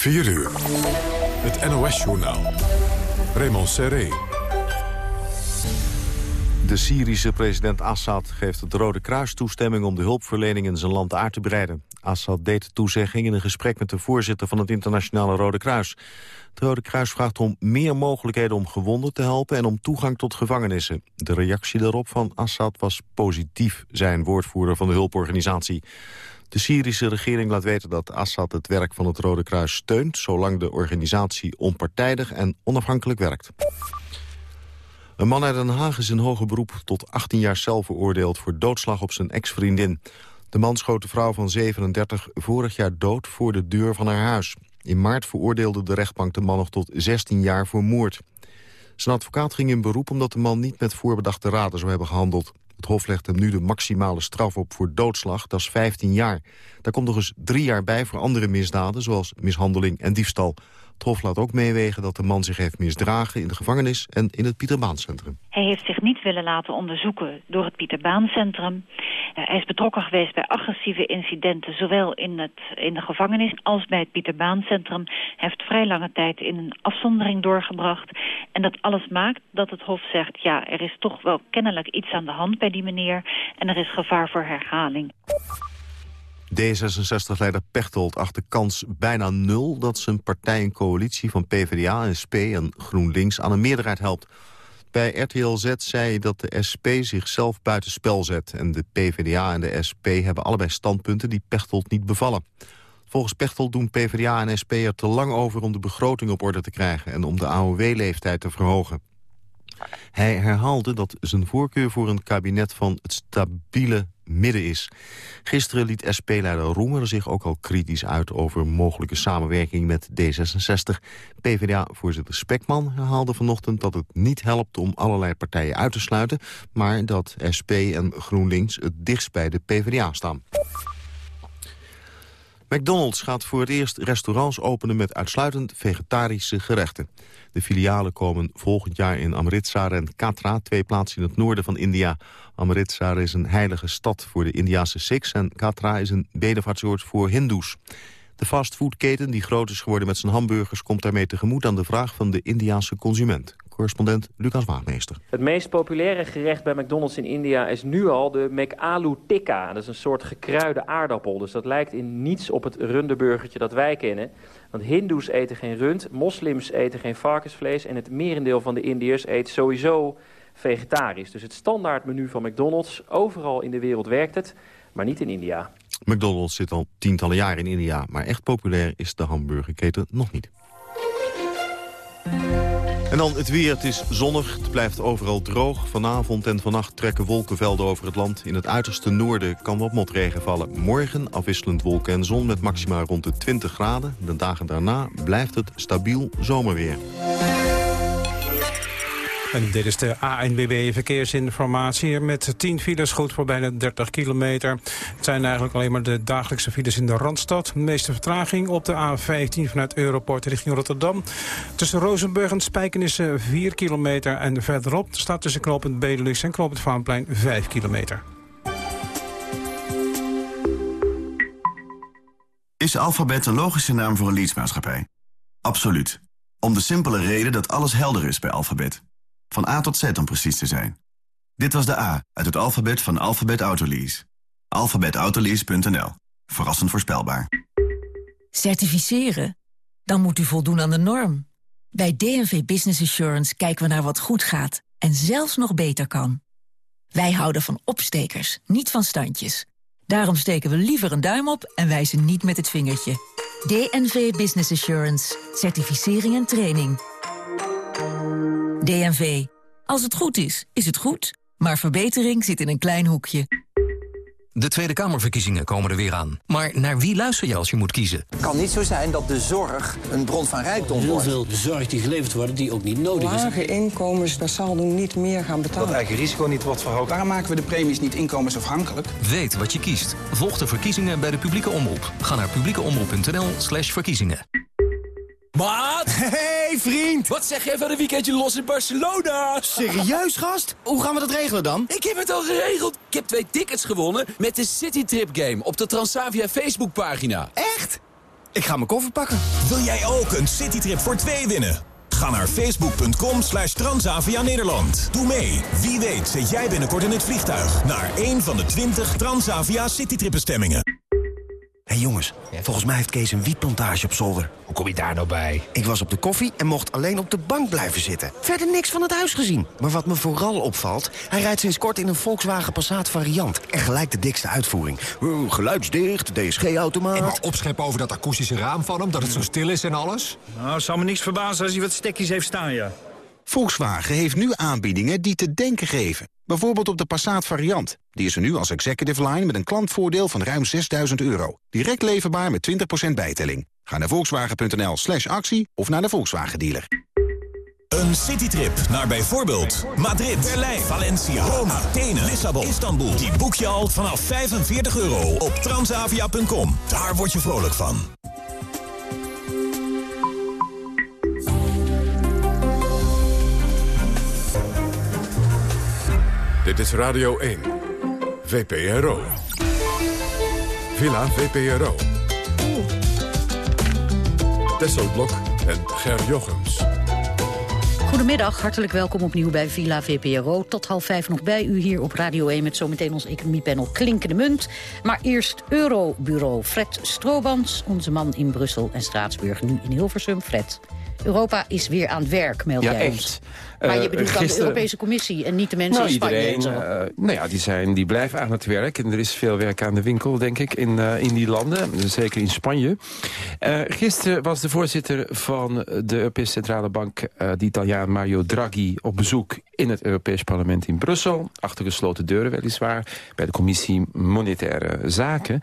4 uur. Het NOS-journaal. Raymond Serré. De Syrische president Assad geeft het Rode Kruis toestemming... om de hulpverlening in zijn land uit te breiden. Assad deed de toezegging in een gesprek met de voorzitter... van het Internationale Rode Kruis. Het Rode Kruis vraagt om meer mogelijkheden om gewonden te helpen... en om toegang tot gevangenissen. De reactie daarop van Assad was positief, zijn woordvoerder van de hulporganisatie. De Syrische regering laat weten dat Assad het werk van het Rode Kruis steunt... zolang de organisatie onpartijdig en onafhankelijk werkt. Een man uit Den Haag is in hoger beroep tot 18 jaar cel veroordeeld... voor doodslag op zijn ex-vriendin. De man schoot de vrouw van 37 vorig jaar dood voor de deur van haar huis. In maart veroordeelde de rechtbank de man nog tot 16 jaar voor moord. Zijn advocaat ging in beroep omdat de man niet met voorbedachte raden zou hebben gehandeld. Het Hof legt hem nu de maximale straf op voor doodslag, dat is 15 jaar. Daar komt nog eens drie jaar bij voor andere misdaden, zoals mishandeling en diefstal. Het Hof laat ook meewegen dat de man zich heeft misdragen in de gevangenis en in het Pieterbaancentrum. Hij heeft zich niet willen laten onderzoeken door het Pieterbaancentrum. Uh, hij is betrokken geweest bij agressieve incidenten, zowel in, het, in de gevangenis als bij het Pieterbaancentrum. Hij heeft vrij lange tijd in een afzondering doorgebracht. En dat alles maakt dat het Hof zegt, ja, er is toch wel kennelijk iets aan de hand bij die meneer. En er is gevaar voor herhaling. D66-leider Pechtold acht de kans bijna nul... dat zijn partij een coalitie van PvdA, SP en GroenLinks aan een meerderheid helpt. Bij RTL Z zei dat de SP zichzelf buitenspel zet... en de PvdA en de SP hebben allebei standpunten die Pechtold niet bevallen. Volgens Pechtold doen PvdA en SP er te lang over om de begroting op orde te krijgen... en om de AOW-leeftijd te verhogen. Hij herhaalde dat zijn voorkeur voor een kabinet van het stabiele midden is. Gisteren liet SP-leider Roemer zich ook al kritisch uit... over mogelijke samenwerking met D66. PvdA-voorzitter Spekman herhaalde vanochtend dat het niet helpt... om allerlei partijen uit te sluiten... maar dat SP en GroenLinks het dichtst bij de PvdA staan. McDonald's gaat voor het eerst restaurants openen met uitsluitend vegetarische gerechten. De filialen komen volgend jaar in Amritsar en Katra, twee plaatsen in het noorden van India. Amritsar is een heilige stad voor de Indiase Sikhs en Katra is een bedevaartsoord voor Hindoes. De fastfoodketen, die groot is geworden met zijn hamburgers... komt daarmee tegemoet aan de vraag van de Indiaanse consument. Correspondent Lucas Waagmeester. Het meest populaire gerecht bij McDonald's in India is nu al de McAloo Tikka. Dat is een soort gekruide aardappel. Dus dat lijkt in niets op het runderburgertje dat wij kennen. Want hindoes eten geen rund, moslims eten geen varkensvlees... en het merendeel van de Indiërs eet sowieso vegetarisch. Dus het standaardmenu van McDonald's, overal in de wereld werkt het, maar niet in India. McDonald's zit al tientallen jaren in India, maar echt populair is de hamburgerketen nog niet. En dan het weer. Het is zonnig. Het blijft overal droog. Vanavond en vannacht trekken wolkenvelden over het land. In het uiterste noorden kan wat motregen vallen. Morgen afwisselend wolken en zon met maxima rond de 20 graden. De dagen daarna blijft het stabiel zomerweer. Dit is de ANBB verkeersinformatie met 10 files, goed voor bijna 30 kilometer. Het zijn eigenlijk alleen maar de dagelijkse files in de Randstad. De meeste vertraging op de A15 vanuit Europort richting Rotterdam. Tussen Rozenburg en Spijkenissen 4 kilometer en verderop staat tussen knooppunt Benelux en knooppunt Vaanplein 5 kilometer. Is alfabet een logische naam voor een leadsmaatschappij? Absoluut. Om de simpele reden dat alles helder is bij alfabet. Van A tot Z om precies te zijn. Dit was de A uit het alfabet van Alphabet Autolease. alphabetautolease.nl. Verrassend voorspelbaar. Certificeren? Dan moet u voldoen aan de norm. Bij DNV Business Assurance kijken we naar wat goed gaat en zelfs nog beter kan. Wij houden van opstekers, niet van standjes. Daarom steken we liever een duim op en wijzen niet met het vingertje. DNV Business Assurance. Certificering en training. DNV. Als het goed is, is het goed. Maar verbetering zit in een klein hoekje. De Tweede Kamerverkiezingen komen er weer aan. Maar naar wie luister je als je moet kiezen? Het kan niet zo zijn dat de zorg een bron van rijkdom wordt. Heel veel zorg die geleverd wordt die ook niet nodig is. Lage inkomens massaal doen niet meer gaan betalen. Dat eigen risico niet wordt verhoogd. Waarom maken we de premies niet inkomensafhankelijk? Weet wat je kiest. Volg de verkiezingen bij de publieke omroep. Ga naar publiekeomroep.nl slash verkiezingen. Maat! Hey vriend! Wat zeg jij van een weekendje los in Barcelona? Serieus gast? Hoe gaan we dat regelen dan? Ik heb het al geregeld. Ik heb twee tickets gewonnen met de Citytrip Game op de Transavia Facebookpagina. Echt? Ik ga mijn koffer pakken. Wil jij ook een citytrip voor twee winnen? Ga naar facebook.com slash Transavia Nederland. Doe mee. Wie weet zit jij binnenkort in het vliegtuig... naar een van de 20 Transavia citytripbestemmingen. Hé hey jongens, volgens mij heeft Kees een wietplantage op zolder. Hoe kom je daar nou bij? Ik was op de koffie en mocht alleen op de bank blijven zitten. Verder niks van het huis gezien. Maar wat me vooral opvalt, hij rijdt sinds kort in een Volkswagen Passat variant. En gelijk de dikste uitvoering. Uh, geluidsdicht, DSG-automaat. En maar opscheppen over dat akoestische raam van hem, dat het zo stil is en alles? Nou, zou me niks verbazen als hij wat stekjes heeft staan, ja. Volkswagen heeft nu aanbiedingen die te denken geven. Bijvoorbeeld op de Passat variant. Die is er nu als executive line met een klantvoordeel van ruim 6000 euro. Direct leverbaar met 20% bijtelling. Ga naar volkswagen.nl slash actie of naar de Volkswagen dealer. Een citytrip naar bijvoorbeeld Madrid, Berlijn, Valencia, Rome, Athene, Lissabon, Istanbul. Die boek je al vanaf 45 euro op transavia.com. Daar word je vrolijk van. Dit is Radio 1. VPRO. Villa VPRO. Tesselblok en Ger Jochems. Goedemiddag, hartelijk welkom opnieuw bij Villa VPRO. Tot half vijf nog bij u hier op Radio 1 met zometeen ons economiepanel Klinkende Munt. Maar eerst Eurobureau Fred Stroobans, onze man in Brussel en Straatsburg, nu in Hilversum. Fred, Europa is weer aan het werk, meld ja, jij echt. Maar je Uh, bedoelt dan de Europese Commissie en niet de mensen Nou, in Spanje en iedereen, zo. eh, nou ja, die, zijn, die blijven aan het werk. En er is veel werk aan de winkel, denk ik, in, eh, in die landen. Zeker in Spanje. Eh, gisteren was de voorzitter van de Europese Centrale Bank... eh, de Italiaan Mario Draghi op bezoek in het Europees Parlement in Brussel. Achter gesloten deuren weliswaar. Bij de Commissie Monetaire Zaken.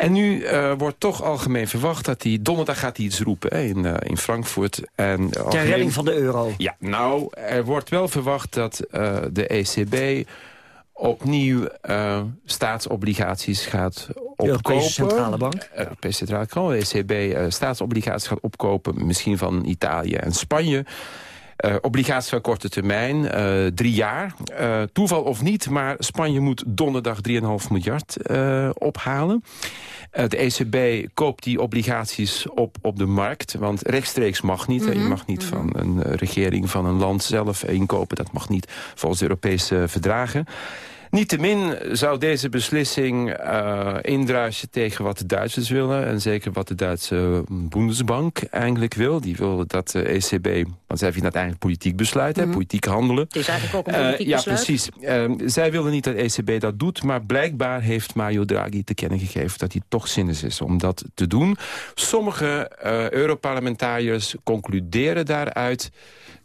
En nu eh, wordt toch algemeen verwacht dat hij... Donderdag gaat hij iets roepen hè, in, eh, in Frankfurt. En, Ter algemeen- redding van de euro. ja, nou, er wordt wel verwacht dat eh, de ECB opnieuw eh, staatsobligaties gaat opkopen. Europese Centrale Bank. Eh, Europese Centrale Bank, de ECB eh, staatsobligaties gaat opkopen, misschien van Italië en Spanje. Eh, obligaties van korte termijn, eh, drie jaar. Eh, toeval of niet, maar Spanje moet donderdag 3,5 miljard ophalen. De ECB koopt die obligaties op op de markt. Want rechtstreeks mag niet. Je mag niet van een regering van een land zelf inkopen. Dat mag niet volgens de Europese verdragen. Niettemin zou deze beslissing eh indruisen tegen wat de Duitsers willen. En zeker wat de Duitse Bundesbank eigenlijk wil. Die wil dat de ECB, want zij vinden dat eigenlijk politiek besluit, hè, politiek handelen. Het is eigenlijk ook een Eh, politiek ja, besluit. precies. Eh, zij willen niet dat de ECB dat doet, maar blijkbaar heeft Mario Draghi te kennen gegeven dat hij toch zinnig is om dat te doen. Sommige Europarlementariërs concluderen daaruit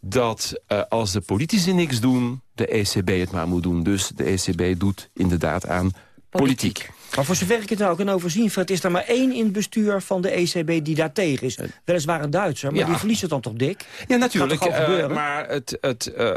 dat als de politici niks doen, de ECB het maar moet doen. Dus de ECB doet inderdaad aan politiek. Maar voor zover ik het nou kan overzien, Fred, is er maar één in het bestuur van de ECB die daar tegen is. Weliswaar een Duitser, maar Ja. die verliest het dan toch dik? Ja, natuurlijk. Eh, maar het, het eh,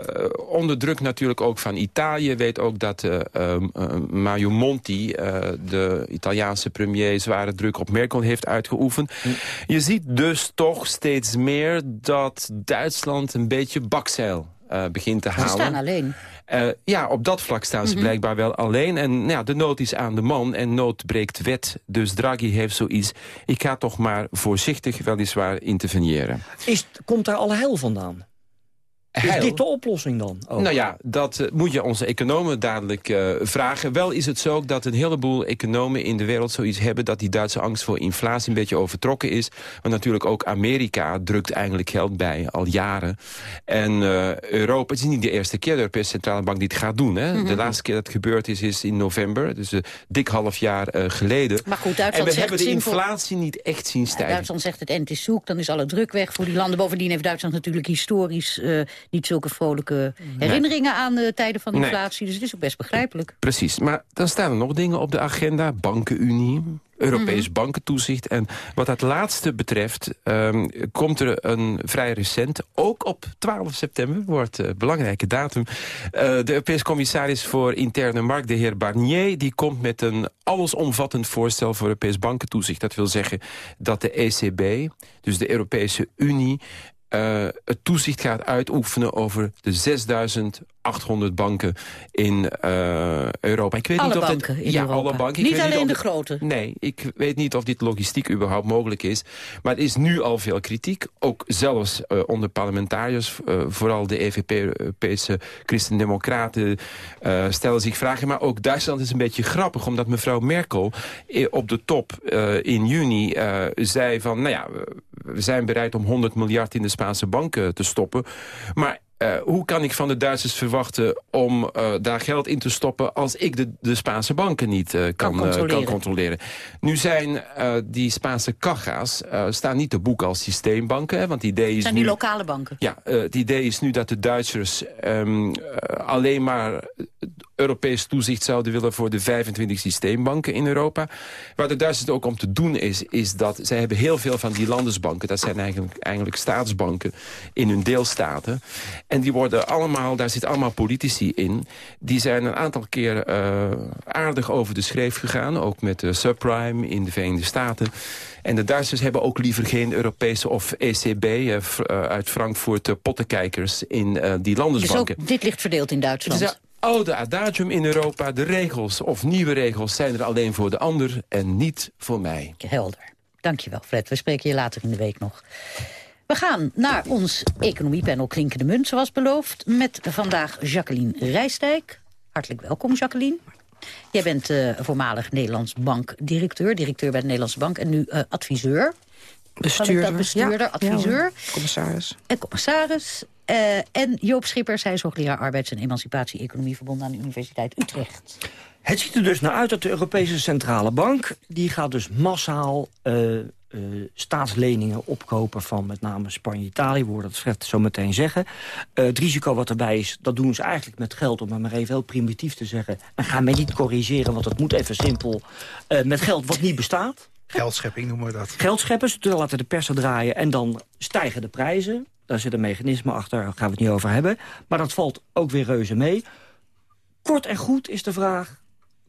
onder druk natuurlijk ook van Italië... weet ook dat eh, ehm, eh, Mario Monti, eh, de Italiaanse premier... zware druk op Merkel heeft uitgeoefend. Hm. Je ziet dus toch steeds meer dat Duitsland een beetje bakzeil eh, begint te Ze halen. staan alleen. Eh, ja, op dat vlak staan ze Mhm. blijkbaar wel alleen. En nou ja, de nood is aan de man en nood breekt wet. Dus Draghi heeft zoiets. Ik ga toch maar voorzichtig weliswaar interveneren. Is, komt daar alle hel vandaan? Is Heil? dit de oplossing dan? ook? Nou ja, dat eh, moet je onze economen dadelijk eh, vragen. Wel is het zo dat een heleboel economen in de wereld zoiets hebben... dat die Duitse angst voor inflatie een beetje overtrokken is. Maar natuurlijk ook Amerika drukt eigenlijk geld bij, al jaren. En eh, Europa, het is niet de eerste keer de Europese Centrale Bank die het gaat doen. Hè? Mhm. De laatste keer dat het gebeurd is, is in november. Dus een dik half jaar geleden. Maar goed, en Duitsland we zegt hebben de inflatie niet echt zien stijgen. Duitsland zegt het end is zoek, dan is alle druk weg voor die landen. Bovendien heeft Duitsland natuurlijk historisch niet zulke vrolijke herinneringen aan de tijden van Nee. inflatie. Dus het is ook best begrijpelijk. Precies, maar dan staan er nog dingen op de agenda. Bankenunie, Europees Mhm. bankentoezicht. En wat dat laatste betreft ehm, komt er een vrij recent... ook op 12 september, wordt een belangrijke datum... eh, de Europese commissaris voor interne markt, de heer Barnier... die komt met een allesomvattend voorstel voor Europees bankentoezicht. Dat wil zeggen dat de ECB, dus de Europese Unie eh, het toezicht gaat uitoefenen over de 6800 banken in uh, Europa. Ik weet alle niet of banken dit, in ja, Europa. alle banken. Niet ik alleen niet de grote. Nee, ik weet niet of dit logistiek überhaupt mogelijk is. Maar er is nu al veel kritiek. Ook zelfs uh, onder parlementariërs. vooral de EVP, Europese Christen-Democraten stellen zich vragen. Maar ook Duitsland is een beetje grappig. Omdat mevrouw Merkel op de top in juni zei van... nou ja, we zijn bereid om 100 miljard in de Spaanse banken te stoppen. Maar uh, hoe kan ik van de Duitsers verwachten om uh, daar geld in te stoppen... als ik de, de Spaanse banken niet uh, kan, kan, controleren. kan, controleren. Nu zijn die Spaanse cajas staan niet te boeken als systeembanken. Hè, want het idee is zijn nu, lokale banken? Ja, het idee is nu dat de Duitsers um, alleen maar Europees toezicht zouden willen... voor de 25 systeembanken in Europa. Waar de Duitsers ook om te doen is, is dat... zij hebben heel veel van die landesbanken... dat zijn eigenlijk, eigenlijk staatsbanken in hun deelstaten... En die worden allemaal, daar zitten allemaal politici in. Die zijn een aantal keer uh, aardig over de schreef gegaan. Ook met de subprime in de Verenigde Staten. En de Duitsers hebben ook liever geen Europese of ECB uh, uit Frankfurt uh, pottenkijkers in die landesbanken. Dus ook dit ligt verdeeld in Duitsland? Een oude adagium in Europa. De regels of nieuwe regels zijn er alleen voor de ander en niet voor mij. Helder. Dankjewel, Fred. We spreken je later in de week nog. We gaan naar ons economiepanel Klinkende Munt, zoals beloofd... met vandaag Jacqueline Rijstijk. Hartelijk welkom, Jacqueline. Jij bent uh, voormalig Nederlands bankdirecteur, directeur bij de Nederlandse Bank... en nu uh, adviseur. Bestuurder. bestuurder, ja, adviseur. Ja, commissaris. En commissaris. Uh, en Joop Schippers, hij is hoogleraar arbeids- en emancipatie-economie... verbonden aan de Universiteit Utrecht. Het ziet er dus naar uit dat de Europese Centrale Bank... die gaat dus massaal uh, uh, staatsleningen opkopen van met name Spanje Italië. We hoorden dat Fred zo meteen zeggen. Uh, het risico wat erbij is, dat doen ze eigenlijk met geld... om het maar even heel primitief te zeggen. En ga mij niet corrigeren, want het moet even simpel. Uh, met geld wat niet bestaat. Geldschepping noemen we dat. Geldscheppen, ze laten de persen draaien en dan stijgen de prijzen. Daar zit een mechanisme achter, daar gaan we het niet over hebben. Maar dat valt ook weer reuze mee. Kort en goed is de vraag,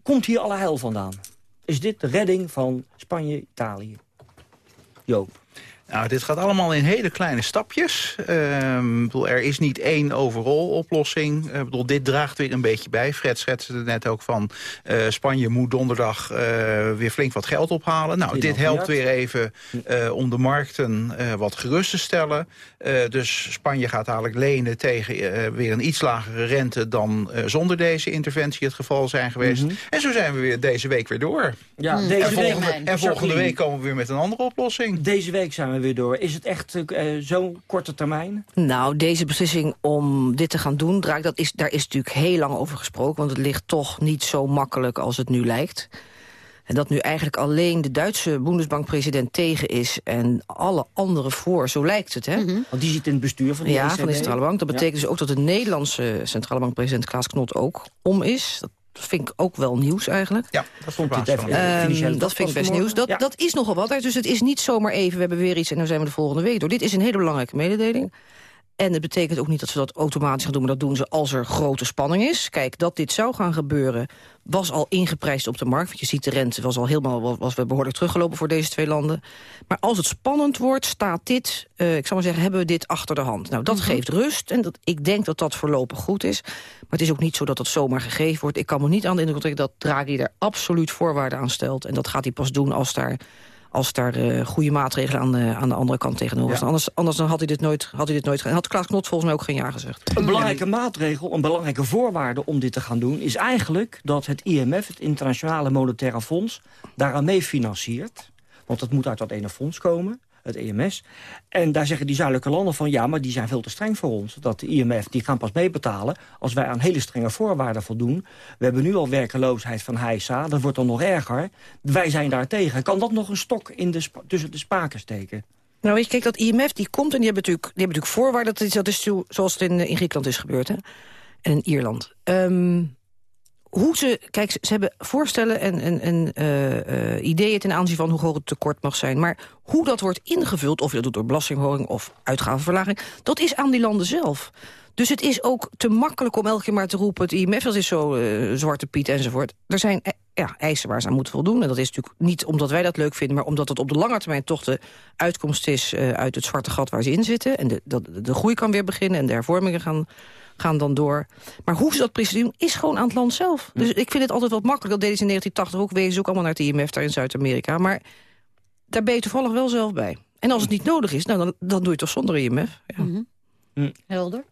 komt hier alle heil vandaan? Is dit de redding van Spanje, Italië? Nou, dit gaat allemaal in hele kleine stapjes. Uh, bedoel, er is niet één overal oplossing. Uh, bedoel, dit draagt weer een beetje bij. Fred schetste er net ook van... Uh, Spanje moet donderdag uh, weer flink wat geld ophalen. Nou, dit helpt weer even om de markten wat gerust te stellen. dus Spanje gaat dadelijk lenen tegen weer een iets lagere rente... dan zonder deze interventie het geval zijn geweest. Mm -hmm. En zo zijn we weer deze week weer door. Ja, deze en volgende, week, en volgende week komen we weer met een andere oplossing. Deze week zijn we weer door. Is het echt uh, zo'n korte termijn? Nou, deze beslissing om dit te gaan doen, Draak, dat is, daar is natuurlijk heel lang over gesproken. Want het ligt toch niet zo makkelijk als het nu lijkt. En dat nu eigenlijk alleen de Duitse Bundesbank-president tegen is... en alle anderen voor, zo lijkt het, hè? Mm -hmm. Want die zit in het bestuur van de Ja, ECB. van de Centrale Bank. Dat betekent ja. dus ook dat de Nederlandse Centrale Bank-president Klaas Knot ook om is. Dat dat vind ik ook wel nieuws eigenlijk. Ja, dat vond ik even. Um, dat vind ik best nieuws. Dat, ja. dat is nogal wat. Dus het is niet zomaar even, we hebben weer iets en dan zijn we de volgende week door. Dit is een hele belangrijke mededeling. En het betekent ook niet dat ze dat automatisch gaan doen... maar dat doen ze als er grote spanning is. Kijk, dat dit zou gaan gebeuren was al ingeprijsd op de markt. Want je ziet de rente was al helemaal was we behoorlijk teruggelopen voor deze twee landen. Maar als het spannend wordt, staat dit... Uh, ik zal maar zeggen, hebben we dit achter de hand. Nou, dat mm -hmm. geeft rust. En dat, ik denk dat dat voorlopig goed is. Maar het is ook niet zo dat het zomaar gegeven wordt. Ik kan me niet aan de indruk trekken dat Draghi daar absoluut voorwaarden aan stelt. En dat gaat hij pas doen als daar als daar uh, goede maatregelen aan de, aan de andere kant tegenover staan. Ja. Anders, anders dan had hij dit nooit, had hij dit nooit Had Klaas Knot volgens mij ook geen ja gezegd. Een belangrijke maatregel, een belangrijke voorwaarde om dit te gaan doen... is eigenlijk dat het IMF, het Internationale Monetaire Fonds... daaraan mee financiert. Want dat moet uit dat ene fonds komen het EMS. En daar zeggen die zuidelijke landen van... ja, maar die zijn veel te streng voor ons. Dat de IMF, die gaan pas meebetalen als wij aan hele strenge voorwaarden voldoen. We hebben nu al werkeloosheid van heisa, dat wordt dan nog erger. Wij zijn daar tegen. Kan dat nog een stok in de tussen de spaken steken? Nou, weet je, kijk, dat IMF die komt en die hebben natuurlijk, die hebben natuurlijk voorwaarden. Dat is, dat is zoals het in, in Griekenland is gebeurd, hè? En in Ierland. Um, hoe ze, kijk, ze hebben voorstellen en, en, en uh, uh, ideeën ten aanzien van hoe groot het tekort mag zijn. Maar hoe dat wordt ingevuld, of je dat doet door belastingverhoging of uitgavenverlaging, dat is aan die landen zelf. Dus het is ook te makkelijk om elke keer maar te roepen... het IMF dat is zo uh, zwarte piet enzovoort. Er zijn ja, eisen waar ze aan moeten voldoen. En dat is natuurlijk niet omdat wij dat leuk vinden... maar omdat het op de lange termijn toch de uitkomst is... Uit het zwarte gat waar ze in zitten. En de, de, de groei kan weer beginnen en de hervormingen gaan gaan dan door. Maar hoe ze dat precies doen, is gewoon aan het land zelf. Dus ik vind het altijd wat makkelijk. Dat deden ze in 1980 ook. Wezen ook allemaal naar het IMF daar in Zuid-Amerika. Maar daar ben je toevallig wel zelf bij. En als het niet nodig is, nou, dan, dan doe je het toch zonder IMF. Ja. Mm -hmm. Helder.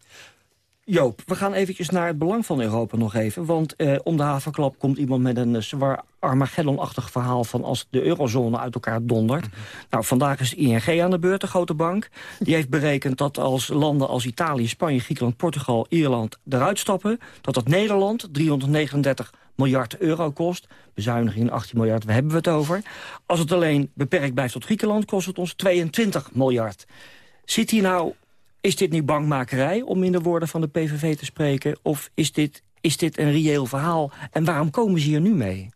Joop, we gaan eventjes naar het belang van Europa nog even. Want eh, om de havenklap komt iemand met een zwaar Armageddon-achtig verhaal... van als de eurozone uit elkaar dondert. Nou, vandaag is ING aan de beurt, de grote bank. Die heeft berekend dat als landen als Italië, Spanje, Griekenland, Portugal... Ierland eruit stappen, dat dat Nederland 339 miljard euro kost. Bezuiniging 18 miljard, waar hebben we het over? Als het alleen beperkt blijft tot Griekenland, kost het ons 22 miljard. Zit hier nou is dit nu bankmakerij, om in de woorden van de PVV te spreken? Of is dit, is dit een reëel verhaal? En waarom komen ze hier nu mee?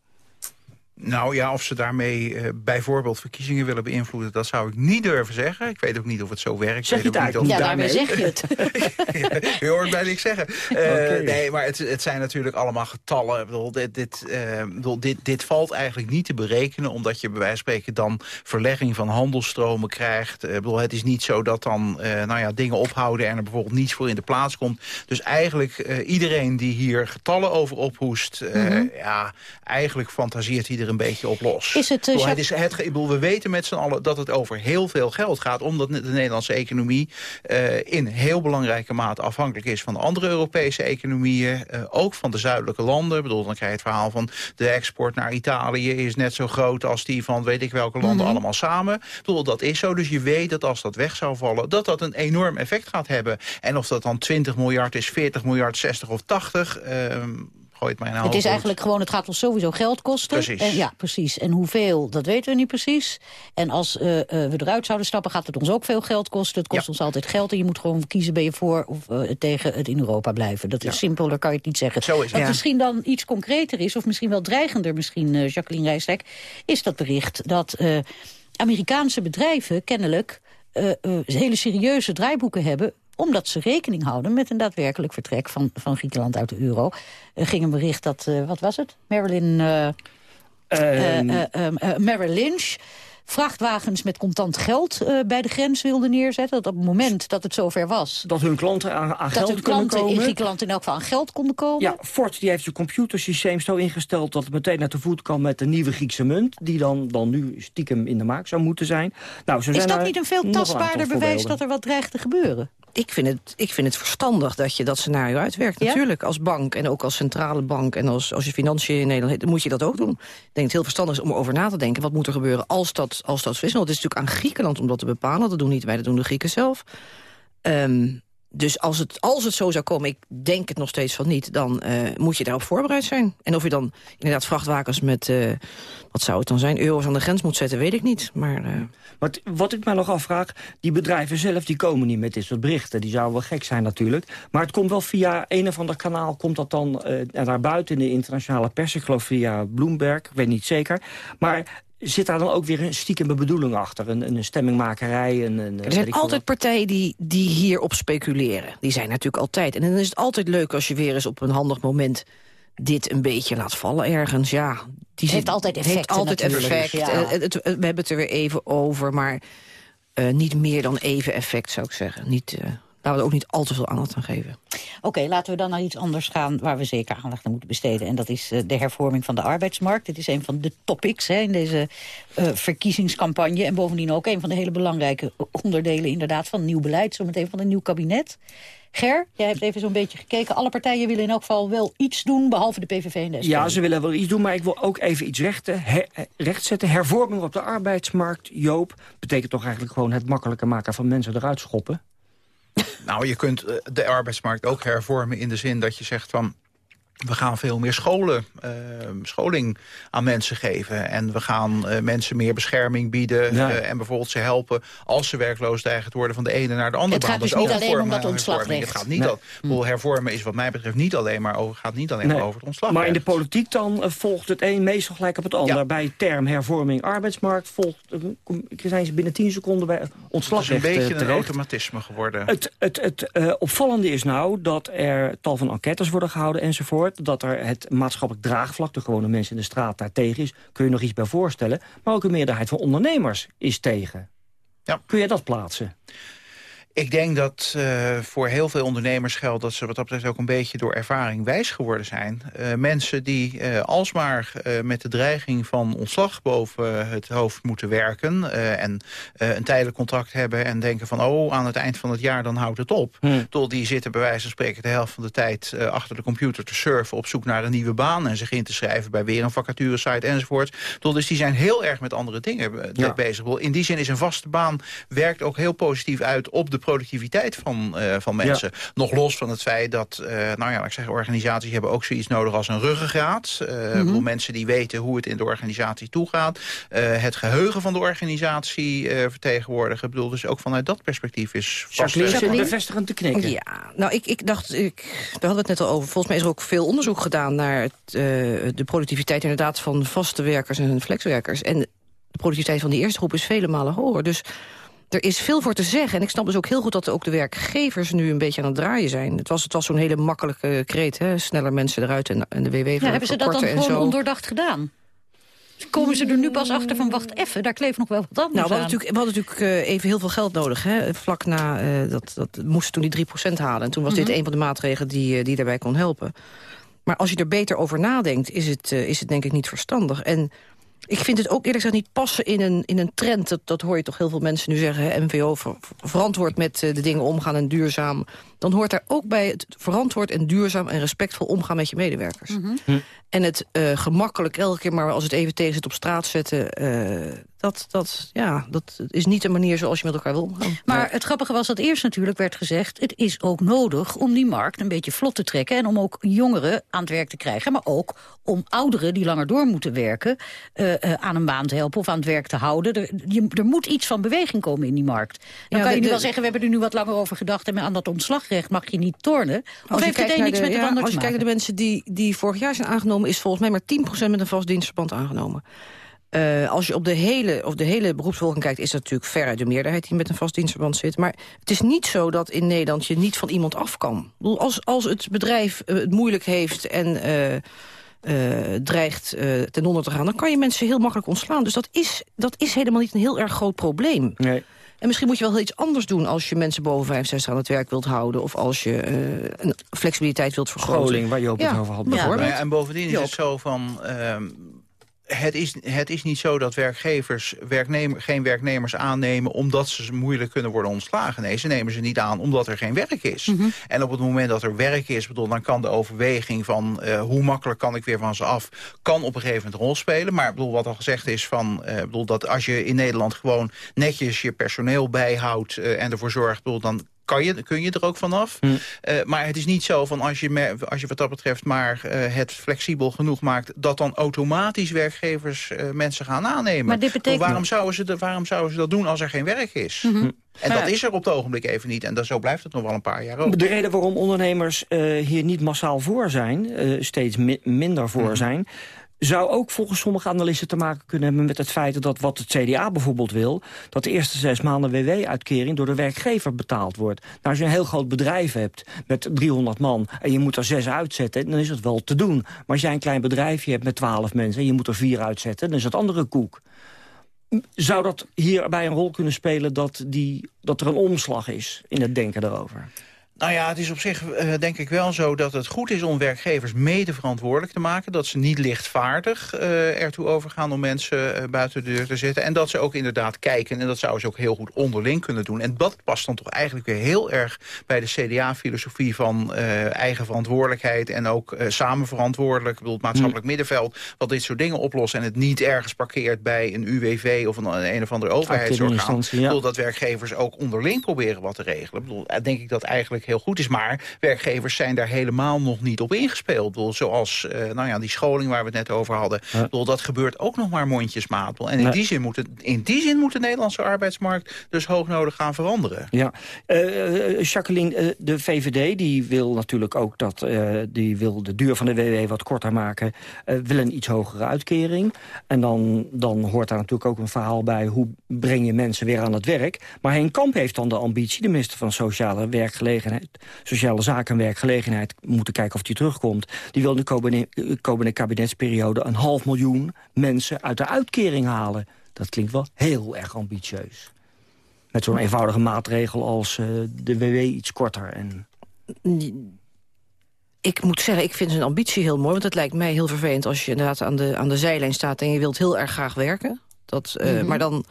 Nou ja, of ze daarmee uh, bijvoorbeeld verkiezingen willen beïnvloeden... dat zou ik niet durven zeggen. Ik weet ook niet of het zo werkt. Zeg je het eigenlijk? Ja, daarmee zeg je het. je hoort mij niks zeggen. Uh, okay. Nee, maar het, het, zijn natuurlijk allemaal getallen. Ik bedoel, dit, dit, uh, bedoel, dit, dit valt eigenlijk niet te berekenen... omdat je bij wijze van spreken dan verlegging van handelstromen krijgt. Ik bedoel, het is niet zo dat dan nou ja, dingen ophouden... en er bijvoorbeeld niets voor in de plaats komt. Dus eigenlijk iedereen die hier getallen over ophoest... Mm -hmm. ja, eigenlijk fantaseert iedereen een beetje op los. Is het, uh, het is het, ik bedoel, we weten met z'n allen dat het over heel veel geld gaat... omdat de Nederlandse economie uh, in heel belangrijke mate afhankelijk is... van de andere Europese economieën, uh, ook van de zuidelijke landen. Ik bedoel, dan krijg je het verhaal van de export naar Italië... is net zo groot als die van weet ik welke landen mm -hmm. allemaal samen. Ik bedoel, dat is zo. Dus je weet dat als dat weg zou vallen... dat dat een enorm effect gaat hebben. En of dat dan 20 miljard is, 40 miljard, 60 of 80... Het is eigenlijk gewoon, het gaat ons sowieso geld kosten. Precies. En, ja, precies. En hoeveel, dat weten we niet precies. En als uh, uh, we eruit zouden stappen, gaat het ons ook veel geld kosten. Het kost ja. ons altijd geld en je moet gewoon kiezen... ben je voor of uh, tegen het in Europa blijven. Dat is ja. simpeler, kan je het niet zeggen. Zo is het. Wat misschien dan iets concreter is, of misschien wel dreigender... misschien, Jacqueline Rijstek, is dat bericht dat Amerikaanse bedrijven kennelijk... hele serieuze draaiboeken hebben omdat ze rekening houden met een daadwerkelijk vertrek van, van Griekenland uit de euro. Er ging een bericht dat, uh, wat was het? Marilyn, uh, Merrill Lynch vrachtwagens met contant geld uh, bij de grens wilden neerzetten. Dat op het moment dat het zover was... Dat hun klanten aan, aan geld hun klanten in Griekenland in elk geval aan geld konden komen. Ja, Ford die heeft zijn computersysteem zo ingesteld... dat het meteen naar de voet kan met de nieuwe Griekse munt... die dan, dan nu stiekem in de maak zou moeten zijn. Nou, zo Is zijn dat niet een veel tastbaarder bewijs dat er wat dreigt te gebeuren? ik vind, het, ik vind het verstandig dat je dat scenario uitwerkt. Ja? Natuurlijk, als bank en ook als centrale bank... en als, als je financiën in Nederland hebt, moet je dat ook doen. Ik denk dat het heel verstandig is om over na te denken... wat moet er gebeuren als dat, als dat wisselt. Het is natuurlijk aan Griekenland om dat te bepalen. Dat doen niet wij, dat doen de Grieken zelf. Um, dus als het, als het zo zou komen, ik denk het nog steeds van niet... dan uh, moet je daarop voorbereid zijn. En of je dan inderdaad vrachtwagens met, uh, wat zou het dan zijn... euro's aan de grens moet zetten, weet ik niet. Maar, uh... wat, wat ik mij nog afvraag, die bedrijven zelf die komen niet met dit soort berichten. Die zouden wel gek zijn natuurlijk. Maar het komt wel via een of ander kanaal... komt dat dan naar buiten in de internationale pers. Ik geloof via Bloomberg, ik weet niet zeker. Maar zit daar dan ook weer een stiekeme bedoeling achter? Een, een stemmingmakerij? Een, een, er zijn altijd partijen die, die hierop speculeren. Die zijn natuurlijk altijd. En dan is het altijd leuk als je weer eens op een handig moment dit een beetje laat vallen ergens. Ja, die heeft altijd effect. Heeft altijd effect. Ja. Uh, het, we hebben het er weer even over, maar uh, niet meer dan even effect zou ik zeggen. Niet... Uh, Laten we er ook niet al te veel aandacht aan geven. Oké, okay, laten we dan naar iets anders gaan waar we zeker aandacht aan moeten besteden. En dat is uh, de hervorming van de arbeidsmarkt. Dit is een van de topics hè, in deze uh, verkiezingscampagne. En bovendien ook een van de hele belangrijke onderdelen inderdaad van nieuw beleid. Zometeen van een nieuw kabinet. Ger, jij hebt even zo'n beetje gekeken. Alle partijen willen in elk geval wel iets doen, behalve de PVV en de SP. Ja, ze willen wel iets doen, maar ik wil ook even iets rechten, rechtzetten. Hervorming op de arbeidsmarkt, Joop, betekent toch eigenlijk gewoon het makkelijker maken van mensen eruit schoppen? Nou, je kunt de arbeidsmarkt ook hervormen in de zin dat je zegt van... We gaan veel meer scholen, uh, scholing aan mensen geven. En we gaan uh, mensen meer bescherming bieden. Ja. Uh, en bijvoorbeeld ze helpen als ze werkloos dreigen te worden... van de ene naar de andere het baan. Het gaat dus niet alleen om dat ontslagrecht. Het gaat niet nee. dat, hervormen is wat mij betreft niet alleen maar over, gaat niet alleen nee. maar over het ontslagrecht. Maar in de politiek dan volgt het een meestal gelijk op het ander. Ja. Bij term hervorming arbeidsmarkt volgt, zijn ze binnen 10 seconden bij, ontslagrecht Het is een eh, beetje een automatisme geworden. Het, het, het eh, opvallende is nou dat er tal van enquêtes worden gehouden enzovoort. Dat er het maatschappelijk draagvlak, de gewone mensen in de straat, daar tegen is. Kun je nog iets bij voorstellen. Maar ook een meerderheid van ondernemers is tegen. Ja. Kun je dat plaatsen? Ik denk dat eh, voor heel veel ondernemers geldt dat ze wat dat betreft ook een beetje door ervaring wijs geworden zijn. Eh, mensen die eh, alsmaar met de dreiging van ontslag boven het hoofd moeten werken en een tijdelijk contract hebben en denken van oh aan het eind van het jaar dan houdt het op. Tot die zitten bij wijze van spreken de helft van de tijd achter de computer te surfen op zoek naar een nieuwe baan en zich in te schrijven bij weer een vacaturesite enzovoort. Tot dus die zijn heel erg met andere dingen Ja. bezig. In die zin is een vaste baan werkt ook heel positief uit op de productiviteit van, eh, van mensen. Nog los van het feit dat, eh, nou ja, ik zeggen, organisaties hebben ook zoiets nodig als een ruggengraat. Eh bedoel, mensen die weten hoe het in de organisatie toegaat. Eh, het geheugen van de organisatie eh, vertegenwoordigen. Ik bedoel, dus ook vanuit dat perspectief is vast... Jacqueline bevestigend te knikken. Ja, nou, ik, ik dacht, ik, daar hadden we het net al over. Volgens mij is er ook veel onderzoek gedaan naar het, eh, de productiviteit inderdaad van vaste werkers en flexwerkers. En de productiviteit van die eerste groep is vele malen hoger. Dus er is veel voor te zeggen. En ik snap dus ook heel goed dat ook de werkgevers nu een beetje aan het draaien zijn. Het was, het was zo'n hele makkelijke kreet, hè? sneller mensen eruit en, en de WW Ja, hebben ze dat dan gewoon ondoordacht gedaan? Komen ze er nu pas achter van, wacht even, daar kleeft nog wel wat anders Nou, we hadden aan. natuurlijk, we hadden natuurlijk eh, even heel veel geld nodig. Hè? Vlak na, eh, dat, dat moesten toen die 3% halen. En toen was Mhm. dit een van de maatregelen die, eh, die daarbij kon helpen. Maar als je er beter over nadenkt, is het, is het denk ik niet verstandig. En ik vind het ook eerlijk gezegd niet passen in een, in een trend. Dat, dat hoor je toch heel veel mensen nu zeggen. MVO ver- verantwoord met eh, de dingen omgaan en duurzaam. Dan hoort daar ook bij het verantwoord en duurzaam en respectvol omgaan met je medewerkers. Mhm. En het eh, gemakkelijk elke keer maar als het even tegen zit op straat zetten... eh, dat, dat, ja, dat is niet de manier zoals je met elkaar wil omgaan. Maar het grappige was dat eerst natuurlijk werd gezegd... het is ook nodig om die markt een beetje vlot te trekken... en om ook jongeren aan het werk te krijgen. Maar ook om ouderen die langer door moeten werken... eh, eh, aan een baan te helpen of aan het werk te houden. Er, je, er moet iets van beweging komen in die markt. Dan Ja, kan je de- nu wel de- zeggen, we hebben er nu wat langer over gedacht... en aan dat mag je niet tornen. Of Als je heeft het kijkt een naar niks de- met het ja, ander Als je kijkt naar de mensen die, die vorig jaar zijn aangenomen... is volgens mij maar 10% met een vast dienstverband aangenomen. Eh, als je op de hele, of de hele beroepsvolging kijkt... is dat natuurlijk veruit de meerderheid die met een vast dienstverband zit. Maar het is niet zo dat in Nederland je niet van iemand af kan. Ik bedoel, als, als het bedrijf eh, het moeilijk heeft en... eh, eh, dreigt eh, ten onder te gaan... dan kan je mensen heel makkelijk ontslaan. Dus dat is, dat is helemaal niet een heel erg groot probleem. Nee. En misschien moet je wel iets anders doen... als je mensen boven 65 aan het werk wilt houden... of als je eh, een flexibiliteit wilt vergroten. Scholing, waar Joop het Ja, over had. bijvoorbeeld. Nou ja, en bovendien is Joop. het zo van... ehm, het is, het is niet zo dat werkgevers werknemer, geen werknemers aannemen... omdat ze moeilijk kunnen worden ontslagen. Nee, ze nemen ze niet aan omdat er geen werk is. Mhm. En op het moment dat er werk is... Bedoel, dan kan de overweging van eh, hoe makkelijk kan ik weer van ze af... kan op een gegeven moment een rol spelen. Maar bedoel, wat al gezegd is van... eh, bedoel, dat als je in Nederland gewoon netjes je personeel bijhoudt... eh, en ervoor zorgt, bedoel, dan kan je, kun je er ook vanaf. Eh, maar het is niet zo van als je, me- als je wat dat betreft maar eh, het flexibel genoeg maakt... dat dan automatisch werkgevers eh, mensen gaan aannemen. Maar dit betekent- waarom, zouden ze de, waarom zouden ze dat doen als er geen werk is? Mhm. En Ja. dat is er op het ogenblik even niet. En dat, zo blijft het nog wel een paar jaar ook. De reden waarom ondernemers eh, hier niet massaal voor zijn, eh, steeds mi- minder voor Mhm. zijn... zou ook volgens sommige analisten te maken kunnen hebben met het feit dat wat het CDA bijvoorbeeld wil... dat de eerste zes maanden WW-uitkering door de werkgever betaald wordt. Nou, als je een heel groot bedrijf hebt met 300 man en je moet er zes uitzetten... dan is het wel te doen. Maar als jij een klein bedrijfje hebt met 12 mensen en je moet er vier uitzetten... dan is het andere koek. Zou dat hierbij een rol kunnen spelen dat, die, dat er een omslag is in het denken daarover? Nou ja, het is op zich eh, denk ik wel zo dat het goed is om werkgevers mede verantwoordelijk te maken. Dat ze niet lichtvaardig eh, ertoe overgaan om mensen eh, buiten de deur te zetten. En dat ze ook inderdaad kijken. En dat zouden ze ook heel goed onderling kunnen doen. En dat past dan toch eigenlijk weer heel erg bij de CDA-filosofie van eigen verantwoordelijkheid. En ook samen verantwoordelijk. Ik bedoel, het maatschappelijk middenveld wat dit soort dingen oplost. En het niet ergens parkeert bij een UWV of een, een of andere overheidsorgaan. Ja. Ik bedoel, dat werkgevers ook onderling proberen wat te regelen. Ik bedoel, denk ik dat eigenlijk heel goed is. Maar werkgevers zijn daar helemaal nog niet op ingespeeld. Bedoel, zoals eh, nou ja, die scholing waar we het net over hadden. Bedoel, dat gebeurt ook nog maar mondjesmaat. En in, die zin moet het, in die zin moet de Nederlandse arbeidsmarkt dus hoognodig gaan veranderen. Ja, Eh, eh, Jacqueline, de VVD die wil natuurlijk ook dat die wil de duur van de WW wat korter maken, wil een iets hogere uitkering. En dan, dan hoort daar natuurlijk ook een verhaal bij hoe breng je mensen weer aan het werk. Maar Henk Kamp heeft dan de ambitie, de minister van Sociale Werkgelegenheid, Sociale Zaken en Werkgelegenheid, we moeten kijken of die terugkomt. Die wil in de komende, komende kabinetsperiode een half miljoen mensen uit de uitkering halen. Dat klinkt wel heel erg ambitieus. Met zo'n eenvoudige maatregel als eh, de WW iets korter. En... Ik moet zeggen, ik vind zijn ambitie heel mooi. Want het lijkt mij heel vervelend als je inderdaad aan de, aan de zijlijn staat... en je wilt heel erg graag werken. Dat, eh, Mhm. Maar dan,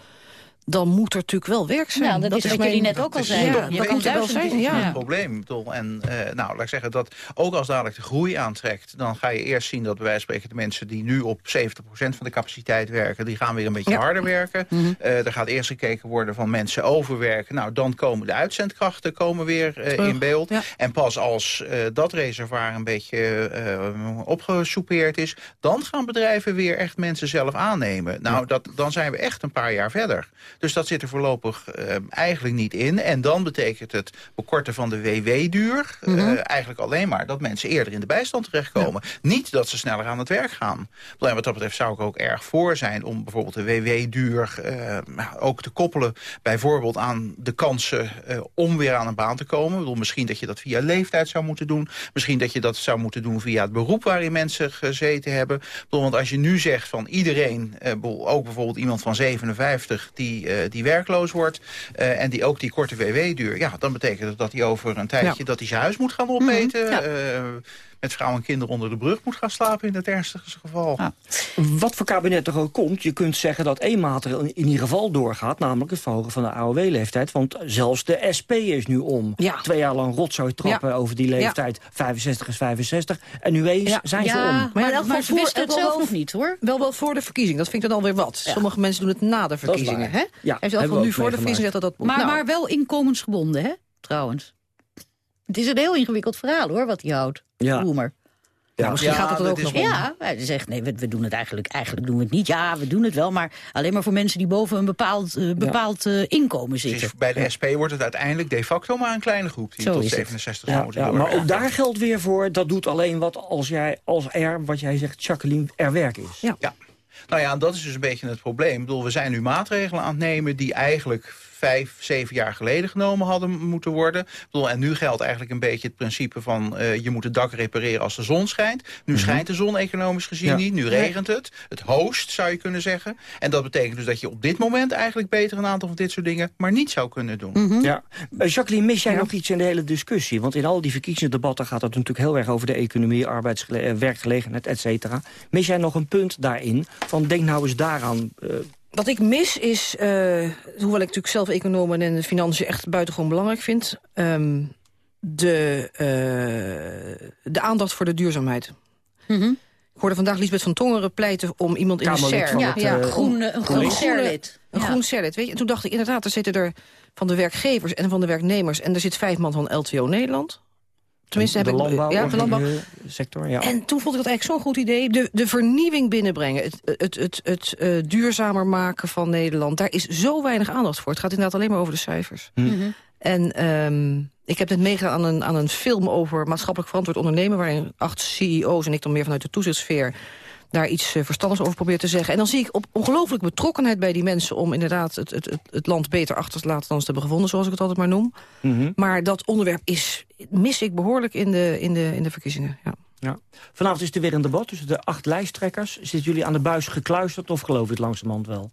dan moet er natuurlijk wel werk zijn. Ja, dat is wat mijn- jullie net ook al Ja, zeiden. dat Je moet er wel zijn, ja. Het probleem. Ik bedoel, En eh, nou, laat ik zeggen dat ook als dadelijk de groei aantrekt... dan ga je eerst zien dat bij wijze van spreken de mensen die nu op 70% van de capaciteit werken... die gaan weer een beetje Ja. harder werken. Eh, er gaat eerst gekeken worden van mensen overwerken. Nou, dan komen de uitzendkrachten komen weer eh, in beeld. Ja. En pas als eh, dat reservoir een beetje eh opgesoupeerd is... dan gaan bedrijven weer echt mensen zelf aannemen. Nou, dat, dan zijn we echt een paar jaar verder. Dus dat zit er voorlopig eh, eigenlijk niet in. En dan betekent het bekorten van de WW-duur... eh, Mhm. eigenlijk alleen maar dat mensen eerder in de bijstand terechtkomen. Niet dat ze sneller aan het werk gaan. En wat dat betreft zou ik ook erg voor zijn... om bijvoorbeeld de WW-duur eh, ook te koppelen... bijvoorbeeld aan de kansen eh, om weer aan een baan te komen. Ik bedoel, misschien dat je dat via leeftijd zou moeten doen. Misschien dat je dat zou moeten doen via het beroep waarin mensen gezeten hebben. Ik bedoel, want als je nu zegt van iedereen... eh, ook bijvoorbeeld iemand van 57 die, eh, die werkloos wordt... eh, en die ook die korte WW-duur... ja, dan betekent dat dat hij over een tijdje... Ja. dat hij zijn huis moet gaan opeten... Mhm, ja. Eh, met vrouw en kinderen onder de brug moet gaan slapen in het ernstigste geval. Wat voor kabinet er ook komt, je kunt zeggen dat één maatregel in ieder geval doorgaat... namelijk het verhogen van de AOW-leeftijd. Want zelfs de SP is nu om. Ja. Twee jaar lang rotzooi trappen over die leeftijd. 65 is 65. En nu eens Ja. zijn ze om. maar, Maar in elk maar ze wisten het zelf nog niet, hoor. Wel wel voor de verkiezing, dat vind ik dan alweer wat. Ja. Sommige mensen doen het na de verkiezingen. Hè? Ja, Hij heeft we nu voor de verkiezing dat dat moet. Maar, Nou, maar wel inkomensgebonden, hè? Trouwens. Het is een heel ingewikkeld verhaal, hoor, wat hij houdt. Ja. Roemer. nou, misschien Ja, gaat het er dat ook nog wel- om. Ja, hij zegt nee, we, we doen het eigenlijk, eigenlijk doen we het niet. Ja, we doen het wel, maar alleen maar voor mensen die boven een bepaald, eh, bepaald eh, inkomen zitten. bij de SP wordt het uiteindelijk de facto maar een kleine groep... die Zo tot is het. 67 Ja, zou moeten ja, maar ook daar geldt weer voor, dat doet alleen wat als, jij, als er, wat jij zegt, Jacqueline, er werk is. Ja. Ja. Nou ja, en dat is dus een beetje het probleem. Ik bedoel, we zijn nu maatregelen aan het nemen die eigenlijk vijf, zeven jaar geleden genomen hadden moeten worden. Ik bedoel, en nu geldt eigenlijk een beetje het principe van... eh, je moet het dak repareren als de zon schijnt. Nu schijnt de zon economisch gezien Ja. niet. Nu regent het. Het hoost, zou je kunnen zeggen. En dat betekent dus dat je op dit moment eigenlijk beter een aantal van dit soort dingen... maar niet zou kunnen doen. Ja. Eh, Jacqueline, mis jij nog iets in de hele discussie? Want in al die verkiezingsdebatten gaat het natuurlijk heel erg over de economie, arbeidsgele- eh, werkgelegenheid, et cetera. Mis jij nog een punt daarin? Van denk nou eens daaraan. eh, Wat ik mis is, eh, hoewel ik natuurlijk zelf economen en financiën echt buitengewoon belangrijk vind... ehm, de, eh, de aandacht voor de duurzaamheid. Mhm. Ik hoorde vandaag Lisbeth van Tongeren pleiten om iemand in de van Ja, het, ja, eh, groen, een groen serlid. Een Ja. groen weet je. En toen dacht ik inderdaad, er zitten er van de werkgevers en van de werknemers... en er zit vijf man van LTO Nederland. Tenminste, de heb landbouw, ik... Ja, de landbouw. sector. Ja. En toen vond ik dat eigenlijk zo'n goed idee. De, de vernieuwing binnenbrengen. Het, het, het, het eh, duurzamer maken van Nederland. Daar is zo weinig aandacht voor. Het gaat inderdaad alleen maar over de cijfers. Mhm. En ehm, ik heb net meegedaan aan een, aan een film over maatschappelijk verantwoord ondernemen... waarin acht CEO's en ik dan meer vanuit de toezichtsfeer... daar iets eh, verstandigs over probeer te zeggen. En dan zie ik op ongelooflijk betrokkenheid bij die mensen... om inderdaad het, het, het, land beter achter te laten dan ze hebben gevonden... zoals ik het altijd maar noem. Mhm. Maar dat onderwerp is, mis ik behoorlijk in de, in de, in de verkiezingen. Ja. Ja. Vanavond is er weer een debat tussen de acht lijsttrekkers. Zitten jullie aan de buis gekluisterd of geloof je het langzamerhand wel?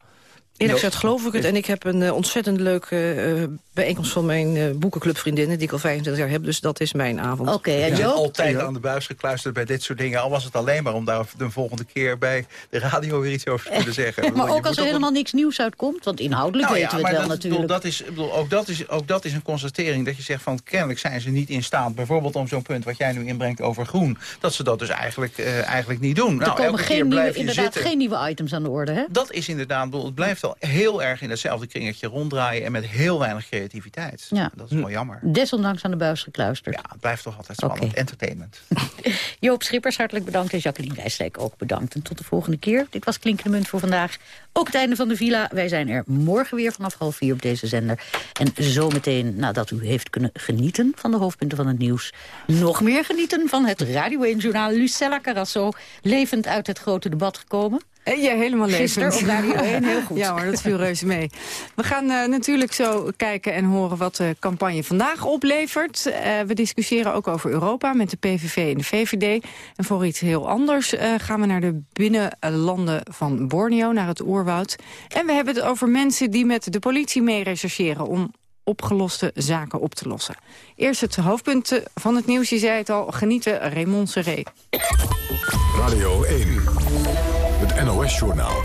Eerlijk gezegd geloof ik het. En ik heb een eh, ontzettend leuke eh, bijeenkomst van mijn eh boekenclubvriendinnen... die ik al 25 jaar heb, dus dat is mijn avond. Oké, en Joop? altijd aan de buis gekluisterd bij dit soort dingen. Al was het alleen maar om daar de volgende keer bij de radio weer iets over te kunnen zeggen. Bedoel, Maar ook als er helemaal niks nieuws uitkomt, want inhoudelijk Nou weten ja, we het maar wel dat, bedoel, natuurlijk. dat is, ik bedoel, ook, dat is, ook dat is een constatering dat je zegt van kennelijk zijn ze niet in staat, bijvoorbeeld om zo'n punt wat jij nu inbrengt over groen, dat ze dat dus eigenlijk, eh, eigenlijk niet doen. er nou, komen elke keer geen nieuwe, inderdaad zitten. geen nieuwe items aan de orde, hè? Dat is inderdaad, het blijft meestal heel erg in hetzelfde kringetje ronddraaien... en met heel weinig creativiteit. Ja. Dat is wel jammer. Desondanks aan de buis gekluisterd. Ja, het blijft toch altijd spannend. Entertainment. Joop Schippers, hartelijk bedankt. En Jacqueline Wijsdijk ook bedankt. En tot de volgende keer. Dit was Klinkende Munt voor vandaag. Ook het einde van de villa. Wij zijn er morgen weer vanaf half vier op deze zender. En zometeen, nadat u heeft kunnen genieten van de hoofdpunten van het nieuws... nog meer genieten van het Radio 1-journaal Lucella Carrasso... levend uit het grote debat gekomen. Ja, helemaal levend. Gisteren op Radio 1, heel goed. Ja hoor, dat viel reuze mee. We gaan eh, natuurlijk zo kijken en horen wat de campagne vandaag oplevert. Eh, we discussiëren ook over Europa met de PVV en de VVD. En voor iets heel anders eh, gaan we naar de binnenlanden van Borneo, naar het oerwoud. En we hebben het over mensen die met de politie mee rechercheren... om opgeloste zaken op te lossen. Eerst het hoofdpunt van het nieuws, je zei het al, genieten Raymond Serré. Radio 1. Het NOS-journaal.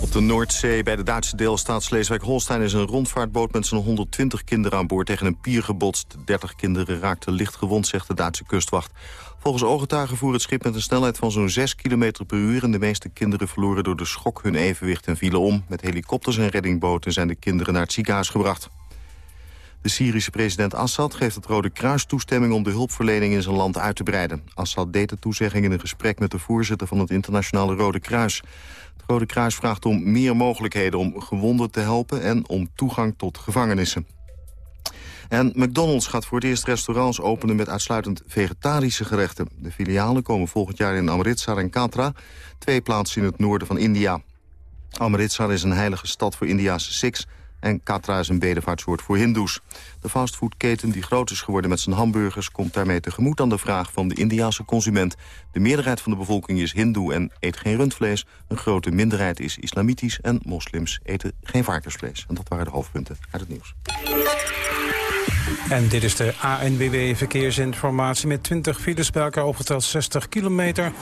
Op de Noordzee bij de Duitse deelstaat Sleeswijk-Holstein... is een rondvaartboot met zo'n 120 kinderen aan boord tegen een pier gebotst. 30 kinderen raakten licht gewond, zegt de Duitse kustwacht. Volgens ooggetuigen voer het schip met een snelheid van zo'n 6 km per uur... en de meeste kinderen verloren door de schok hun evenwicht en vielen om. Met helikopters en reddingboten zijn de kinderen naar het ziekenhuis gebracht. De Syrische president Assad geeft het Rode Kruis toestemming om de hulpverlening in zijn land uit te breiden. Assad deed de toezegging in een gesprek met de voorzitter van het internationale Rode Kruis. Het Rode Kruis vraagt om meer mogelijkheden om gewonden te helpen en om toegang tot gevangenissen. En McDonald's gaat voor het eerst restaurants openen met uitsluitend vegetarische gerechten. De filialen komen volgend jaar in Amritsar en Katra, twee plaatsen in het noorden van India. Amritsar is een heilige stad voor Indiase Sikhs en Katra is een bedevaartsoord voor hindoes. De fastfoodketen die groot is geworden met zijn hamburgers... komt daarmee tegemoet aan de vraag van de Indiase consument. De meerderheid van de bevolking is hindoe en eet geen rundvlees. Een grote minderheid is islamitisch en moslims eten geen varkensvlees. En dat waren de hoofdpunten uit het nieuws. En dit is de ANWB Verkeersinformatie met 20 files bij elkaar opgeteld 60 kilometer.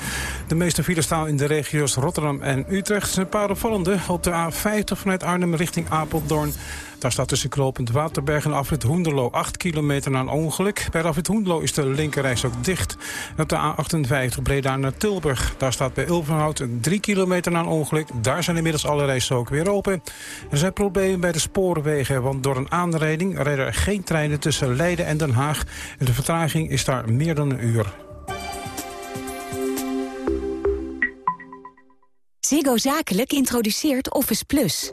De meeste files staan in de regio's Rotterdam en Utrecht. Een paar opvallende op de A50 vanuit Arnhem richting Apeldoorn. Daar staat tussen knooppunt Waterberg en afrit Hoenderlo 8 kilometer na een ongeluk. Bij afrit Hoenderlo is de linkerreis ook dicht. Op de A58 Breda naar Tilburg. Daar staat bij Ulvenhout 3 kilometer na een ongeluk. Daar zijn inmiddels alle reizen ook weer open. Er zijn problemen bij de spoorwegen, want door een aanrijding rijden er geen treinen tussen Leiden en Den Haag. En de vertraging is daar meer dan een uur. Ziggo Zakelijk introduceert Office Plus.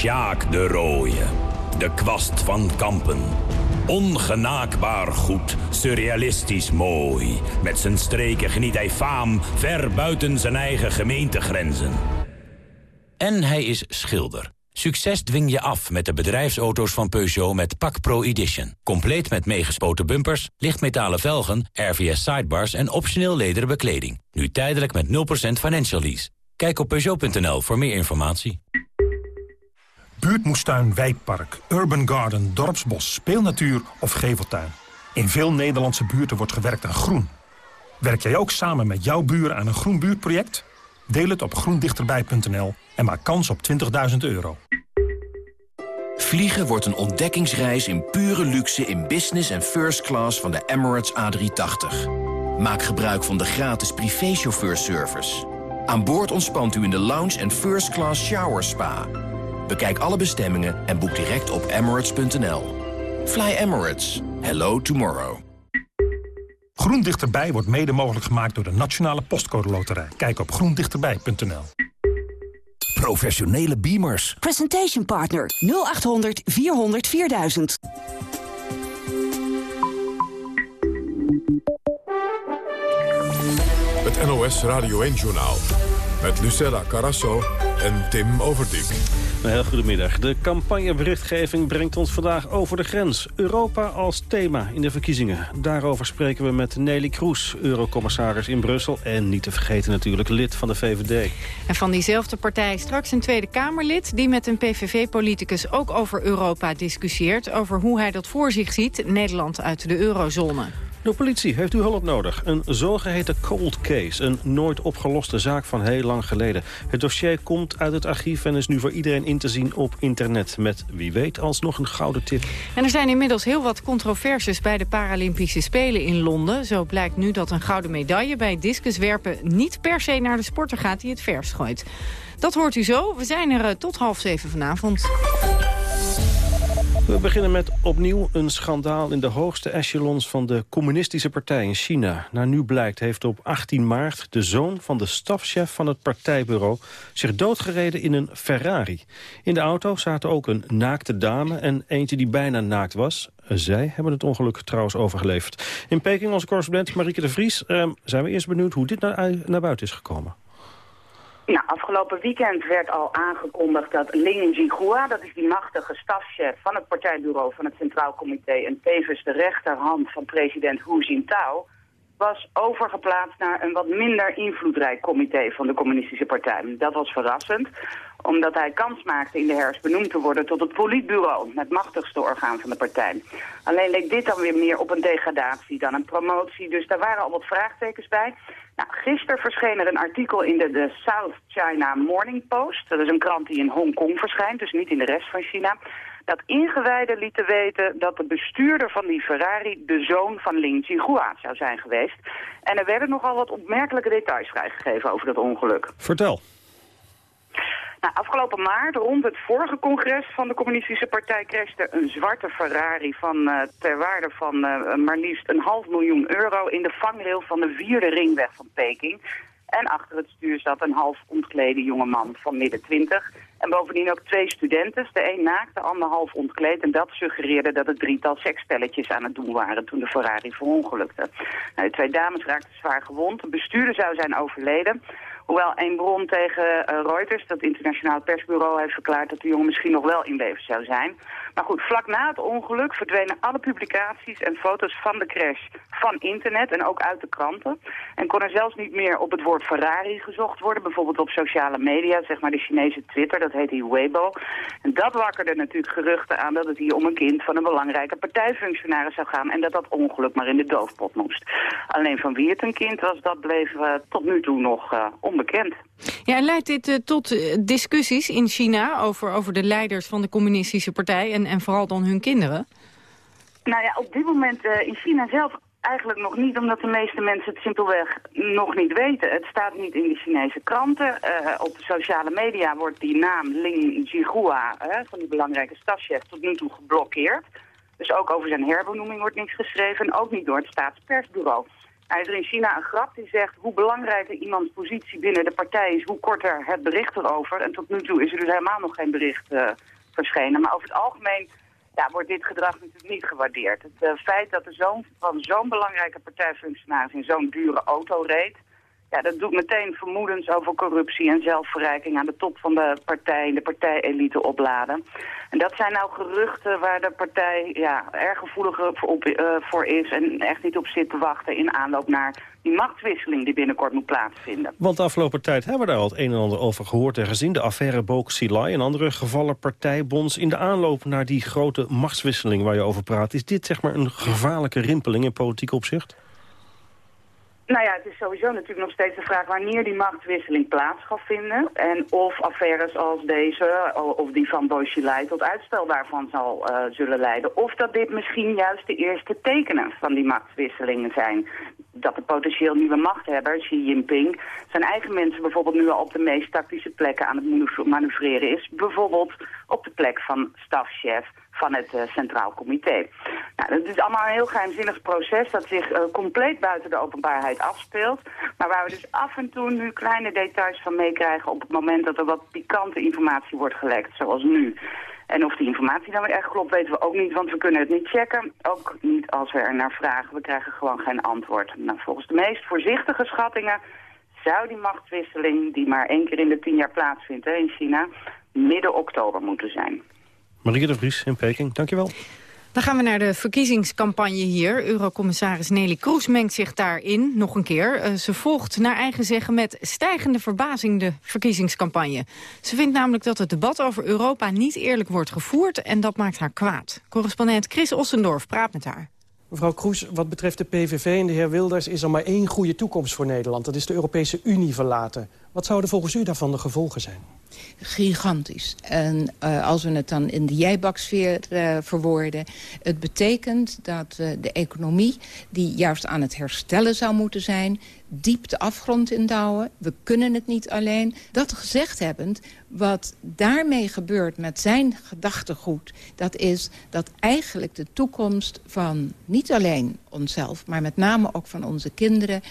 Sjaak de Rooie. De kwast van Kampen. Ongenaakbaar goed, surrealistisch mooi. Met zijn streken geniet hij faam ver buiten zijn eigen gemeentegrenzen. En hij is schilder. Succes dwing je af met de bedrijfsauto's van Peugeot met Pak Pro Edition. Compleet met meegespoten bumpers, lichtmetalen velgen, RVS sidebars en optioneel lederen bekleding. Nu tijdelijk met 0% financial lease. Kijk op Peugeot.nl voor meer informatie. Buurtmoestuin, wijkpark, urban garden, dorpsbos, speelnatuur of geveltuin. In veel Nederlandse buurten wordt gewerkt aan groen. Werk jij ook samen met jouw buren aan een groen buurtproject? Deel het op groendichterbij.nl en maak kans op 20.000 euro. Vliegen wordt een ontdekkingsreis in pure luxe in business en first class van de Emirates A380. Maak gebruik van de gratis privéchauffeurservice. Aan boord ontspant u in de lounge en first class shower spa. Bekijk alle bestemmingen en boek direct op emirates.nl. Fly Emirates. Hello tomorrow. Groen Dichterbij wordt mede mogelijk gemaakt door de Nationale Postcode Loterij. Kijk op groendichterbij.nl. Professionele beamers. Presentation Partner 0800 400 4000. Het NOS Radio 1-journaal. Met Lucella Carasso en Tim Overdijk. Een heel goedemiddag. De campagneberichtgeving brengt ons vandaag over de grens. Europa als thema in de verkiezingen. Daarover spreken we met Nelly Kroes, eurocommissaris in Brussel... en niet te vergeten natuurlijk lid van de VVD. En van diezelfde partij straks een Tweede Kamerlid... die met een PVV-politicus ook over Europa discussieert... over hoe hij dat voor zich ziet, Nederland uit de eurozone. De politie heeft uw hulp nodig. Een zogeheten cold case, een nooit opgeloste zaak van heel lang geleden. Het dossier komt uit het archief en is nu voor iedereen in te zien op internet. Met wie weet alsnog een gouden tip. En er zijn inmiddels heel wat controversies bij de Paralympische Spelen in Londen. Zo blijkt nu dat een gouden medaille bij discuswerpen niet per se naar de sporter gaat die het vers gooit. Dat hoort u zo. We zijn er eh, tot half zeven vanavond. We beginnen met opnieuw een schandaal in de hoogste echelons van de communistische partij in China. Naar nu blijkt heeft op 18 maart de zoon van de stafchef van het partijbureau zich doodgereden in een Ferrari. In de auto zaten ook een naakte dame en eentje die bijna naakt was. Zij hebben het ongeluk trouwens overgeleefd. In Peking onze correspondent Marieke de Vries eh, zijn we eerst benieuwd hoe dit naar buiten is gekomen. Nou, afgelopen weekend werd al aangekondigd dat Ling Jihua, dat is die machtige stafchef van het partijbureau van het Centraal Comité en tevens de rechterhand van president Hu Jintao, was overgeplaatst naar een wat minder invloedrijk comité van de communistische partij. Dat was verrassend, omdat hij kans maakte in de herfst benoemd te worden tot het politbureau, het machtigste orgaan van de partij. Alleen leek dit dan weer meer op een degradatie dan een promotie, dus daar waren al wat vraagtekens bij. Nou, gisteren verscheen er een artikel in de, de South China Morning Post, dat is een krant die in Hongkong verschijnt, dus niet in de rest van China, dat ingewijden lieten weten dat de bestuurder van die Ferrari de zoon van Ling Jihua zou zijn geweest. En er werden nogal wat opmerkelijke details vrijgegeven over dat ongeluk. Vertel. Nou, afgelopen maart, rond het vorige congres van de communistische partij... crashte een zwarte Ferrari van, uh, ter waarde van uh, maar liefst een half miljoen euro... in de vangrail van de vierde ringweg van Peking. En achter het stuur zat een half ontklede jongeman van midden twintig. En bovendien ook twee studenten, de een naakt, de ander half ontkleed. En dat suggereerde dat het drietal seksspelletjes aan het doen waren toen de Ferrari verongelukte. Nou, twee dames raakten zwaar gewond. De bestuurder zou zijn overleden. Hoewel een bron tegen uh, Reuters, dat internationaal persbureau, heeft verklaard dat de jongen misschien nog wel in leven zou zijn. Maar goed, vlak na het ongeluk verdwenen alle publicaties en foto's van de crash van internet en ook uit de kranten. En kon er zelfs niet meer op het woord Ferrari gezocht worden, bijvoorbeeld op sociale media, zeg maar de Chinese Twitter, dat heet hier Weibo. En dat wakkerde natuurlijk geruchten aan dat het hier om een kind van een belangrijke partijfunctionaris zou gaan en dat dat ongeluk maar in de doofpot moest. Alleen van wie het een kind was, dat bleef uh, tot nu toe nog uh, onbekend. Ja, en leidt dit uh, tot discussies in China over, over de leiders van de communistische partij en, en vooral dan hun kinderen? Nou ja, op dit moment in China zelf Eigenlijk nog niet, omdat de meeste mensen het simpelweg nog niet weten. Het staat niet in de Chinese kranten. Uh, op de sociale media wordt die naam Ling Jihua, van die belangrijke stadschef, tot nu toe geblokkeerd. Dus ook over zijn herbenoeming wordt niks geschreven en ook niet door het staatspersbureau. Hij is er in China een grap die zegt hoe belangrijker iemands positie binnen de partij is, hoe korter het bericht erover. En tot nu toe is er dus helemaal nog geen bericht uh, verschenen. Maar over het algemeen ja, wordt dit gedrag natuurlijk niet gewaardeerd. Het uh, feit dat de zoon van zo'n belangrijke partijfunctionaris in zo'n dure auto reed... Ja, dat doet meteen vermoedens over corruptie en zelfverrijking aan de top van de partij, de partijelite opladen. En dat zijn nou geruchten waar de partij ja, erg gevoelig op, uh, voor is en echt niet op zit te wachten in aanloop naar die machtswisseling die binnenkort moet plaatsvinden. Want de afgelopen tijd hebben we daar al het een en ander over gehoord en gezien. De affaire Book Silai en andere gevallen partijbonds in de aanloop naar die grote machtswisseling waar je over praat. Is dit zeg maar een gevaarlijke rimpeling in politiek opzicht? Nou ja, het is sowieso natuurlijk nog steeds de vraag wanneer die machtswisseling plaats gaat vinden. En of affaires als deze, of die van Boisilei, tot uitstel daarvan zal uh, zullen leiden. Of dat dit misschien juist de eerste tekenen van die machtswisselingen zijn. Dat de potentieel nieuwe machthebber, Xi Jinping, zijn eigen mensen bijvoorbeeld nu al op de meest tactische plekken aan het manoeuvreren is. Bijvoorbeeld op de plek van stafchef van het uh, Centraal Comité. Nou, het is allemaal een heel geheimzinnig proces dat zich uh, compleet buiten de openbaarheid afspeelt. Maar waar we dus af en toe nu kleine details van meekrijgen op het moment dat er wat pikante informatie wordt gelekt, zoals nu. En of die informatie dan weer echt klopt, weten we ook niet, want we kunnen het niet checken. Ook niet als we er naar vragen. We krijgen gewoon geen antwoord. Nou, volgens de meest voorzichtige schattingen zou die machtswisseling, die maar één keer in de tien jaar plaatsvindt in China, midden oktober moeten zijn. Marie de Vries in Peking, dankjewel. Dan gaan we naar de verkiezingscampagne hier. Eurocommissaris Nelly Kroes mengt zich daarin, nog een keer. Uh, ze volgt naar eigen zeggen met stijgende verbazing de verkiezingscampagne. Ze vindt namelijk dat het debat over Europa niet eerlijk wordt gevoerd... en dat maakt haar kwaad. Correspondent Chris Ossendorf praat met haar. Mevrouw Kroes, wat betreft de PVV en de heer Wilders... is er maar één goede toekomst voor Nederland. Dat is de Europese Unie verlaten. Wat zouden volgens u daarvan de gevolgen zijn? Gigantisch. En uh, als we het dan in de jijbaksfeer uh, verwoorden... het betekent dat uh, de economie, die juist aan het herstellen zou moeten zijn... diep de afgrond indouwen. We kunnen het niet alleen. Dat gezegd hebbend, wat daarmee gebeurt met zijn gedachtegoed... dat is dat eigenlijk de toekomst van niet alleen onszelf... maar met name ook van onze kinderen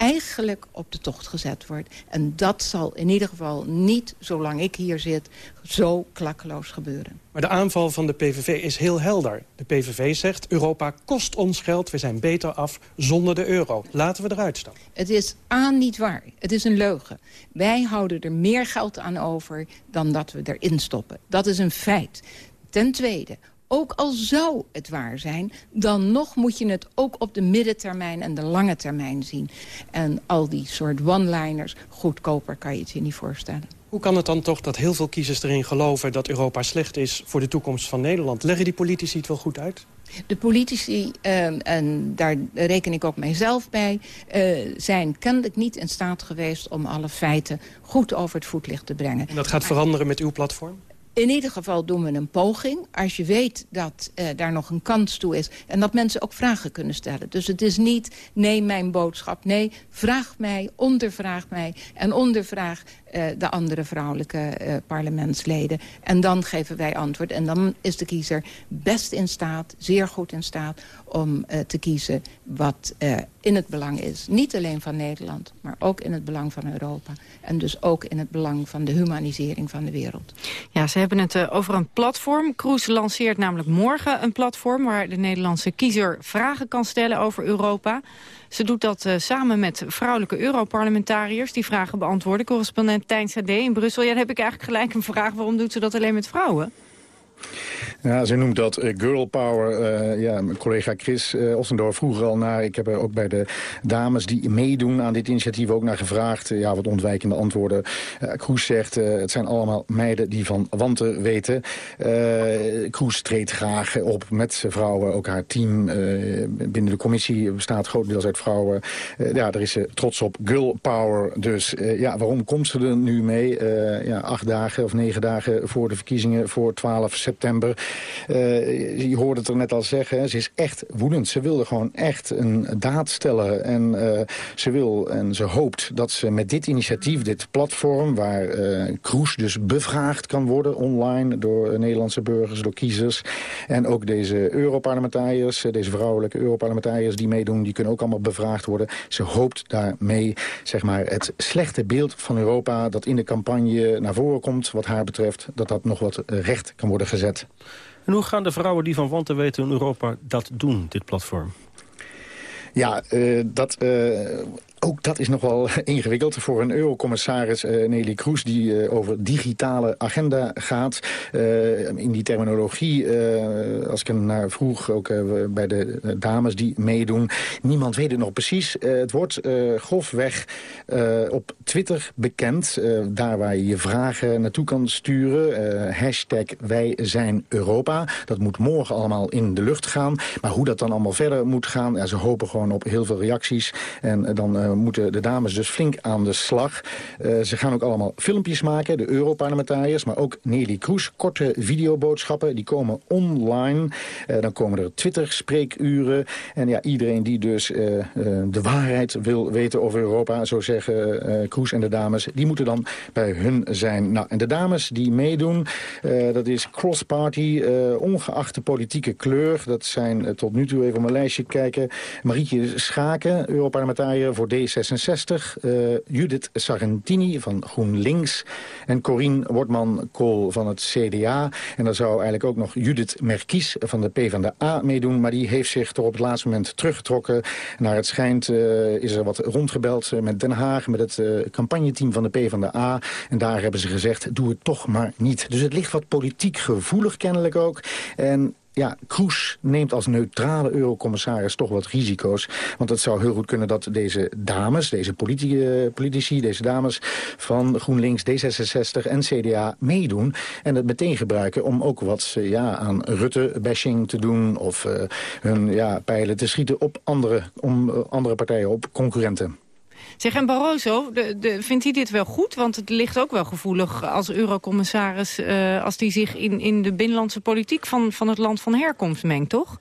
eigenlijk op de tocht gezet wordt. En dat zal in ieder geval niet, zolang ik hier zit, zo klakkeloos gebeuren. Maar de aanval van de PVV is heel helder. De PVV zegt, Europa kost ons geld, we zijn beter af zonder de euro. Laten we eruit staan. Het is aan niet waar. Het is een leugen. Wij houden er meer geld aan over dan dat we erin stoppen. Dat is een feit. Ten tweede, ook al zou het waar zijn, dan nog moet je het ook op de middentermijn en de lange termijn zien. En al die soort one-liners, goedkoper kan je het je niet voorstellen. Hoe kan het dan toch dat heel veel kiezers erin geloven dat Europa slecht is voor de toekomst van Nederland? Leggen die politici het wel goed uit? De politici, uh, en daar reken ik ook mijzelf bij... Uh, zijn kennelijk niet in staat geweest om alle feiten goed over het voetlicht te brengen. En dat gaat veranderen met uw platform? In ieder geval doen we een poging. Als je weet dat uh, daar nog een kans toe is. En dat mensen ook vragen kunnen stellen. Dus het is niet, nee, mijn boodschap. Nee, vraag mij, ondervraag mij. En ondervraag de andere vrouwelijke uh, parlementsleden. En dan geven wij antwoord. En dan is de kiezer best in staat, zeer goed in staat... om uh, te kiezen wat in het belang is. Niet alleen van Nederland, maar ook in het belang van Europa. En dus ook in het belang van de humanisering van de wereld. Ja, ze hebben het over een platform. Kroes lanceert namelijk morgen een platform... waar de Nederlandse kiezer vragen kan stellen over Europa... Ze doet dat uh, samen met vrouwelijke Europarlementariërs... die vragen beantwoorden. Correspondent Tijn Sade in Brussel. Ja, dan heb ik eigenlijk gelijk een vraag. Waarom doet ze dat alleen met vrouwen? Ja, ze noemt dat uh, girl power. Uh, ja, mijn collega Chris uh, Ossendorf vroeg er al naar. Ik heb er ook bij de dames die meedoen aan dit initiatief ook naar gevraagd. ja, wat ontwijkende antwoorden. Kroes zegt, het zijn allemaal meiden die van wanten weten. Kroes treedt graag op met vrouwen. Ook haar team binnen de commissie bestaat grotendeels uit vrouwen. ja, daar is ze trots op. Girl power dus. ja, waarom komt ze er nu mee? ja, acht dagen of negen dagen voor de verkiezingen voor 12 september. Uh, je hoorde het er net al zeggen, ze is echt woedend. Ze wilde gewoon echt een daad stellen. En uh, ze wil en ze hoopt dat ze met dit initiatief, dit platform... waar uh, Kroes dus bevraagd kan worden online door Nederlandse burgers, door kiezers... en ook deze Europarlementariërs, deze vrouwelijke Europarlementariërs die meedoen... die kunnen ook allemaal bevraagd worden. Ze hoopt daarmee zeg maar, het slechte beeld van Europa... dat in de campagne naar voren komt, wat haar betreft... dat dat nog wat recht kan worden gezet. En hoe gaan de vrouwen die van wanten weten in Europa dat doen, dit platform? Ja, uh, dat uh, ook dat is nog wel ingewikkeld voor een eurocommissaris uh, Nelly Kroes... die uh, over digitale agenda gaat. Uh, in die terminologie, als ik er naar vroeg, ook bij de dames die meedoen... niemand weet het nog precies. het wordt grofweg op Twitter bekend. daar waar je je vragen naartoe kan sturen. hashtag Wij zijn Europa. Dat moet morgen allemaal in de lucht gaan. Maar hoe dat dan allemaal verder moet gaan... Ja, ze hopen gewoon op heel veel reacties. En dan moeten de dames dus flink aan de slag. Uh, ze gaan ook allemaal filmpjes maken, de Europarlementariërs... maar ook Nelly Kroes, korte videoboodschappen, die komen online. Uh, dan komen er Twitter-spreekuren. En ja, iedereen die dus de waarheid wil weten over Europa... zo zeggen Kroes en de dames, die moeten dan bij hun zijn. Nou, en de dames die meedoen, dat is cross-party... ongeacht de politieke kleur. Dat zijn tot nu toe even op mijn lijstje kijken... Marietje Schaken, Europarlementariër voor D D66, Judith Sargentini van GroenLinks... en Corine Wortman-Kool van het CDA. En daar zou eigenlijk ook nog Judith Merkies van de PvdA meedoen... maar die heeft zich toch op het laatste moment teruggetrokken. Naar het schijnt is er wat rondgebeld met Den Haag... met het campagneteam van de PvdA. En daar hebben ze gezegd, doe het toch maar niet. Dus het ligt wat politiek gevoelig kennelijk ook. En ja, Kroes neemt als neutrale eurocommissaris toch wat risico's. Want het zou heel goed kunnen dat deze dames, deze politici, deze dames van GroenLinks, D66 en CDA meedoen. En het meteen gebruiken om ook wat ja, aan Rutte-bashing te doen. Of uh, hun ja, pijlen te schieten op andere, om, andere partijen, op concurrenten. Zeg, en Barroso, de, de, vindt hij dit wel goed? Want het ligt ook wel gevoelig als eurocommissaris... Uh, als hij zich in, in de binnenlandse politiek van, van het land van herkomst mengt, toch?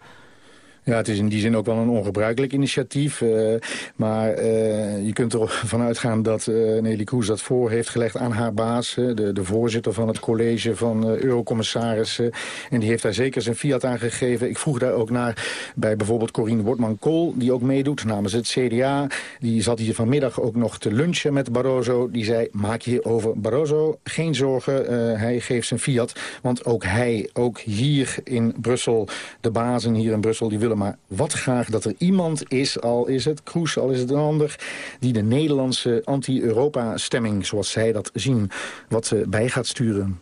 Ja, het is in die zin ook wel een ongebruikelijk initiatief. Uh, maar uh, je kunt ervan uitgaan dat uh, Nelly Kroes dat voor heeft gelegd aan haar baas. de, de voorzitter van het college van eurocommissarissen. En die heeft daar zeker zijn fiat aan gegeven. Ik vroeg daar ook naar bij bijvoorbeeld Corine Wortman-Kool... die ook meedoet namens het CDA. Die zat hier vanmiddag ook nog te lunchen met Barroso. Die zei, maak je over Barroso geen zorgen. hij geeft zijn fiat. Want ook hij, ook hier in Brussel... de bazen hier in Brussel, die willen maar wat graag dat er iemand is, al is het Kroes, al is het een ander... die de Nederlandse anti-Europa-stemming, zoals zij dat zien, wat bij gaat sturen.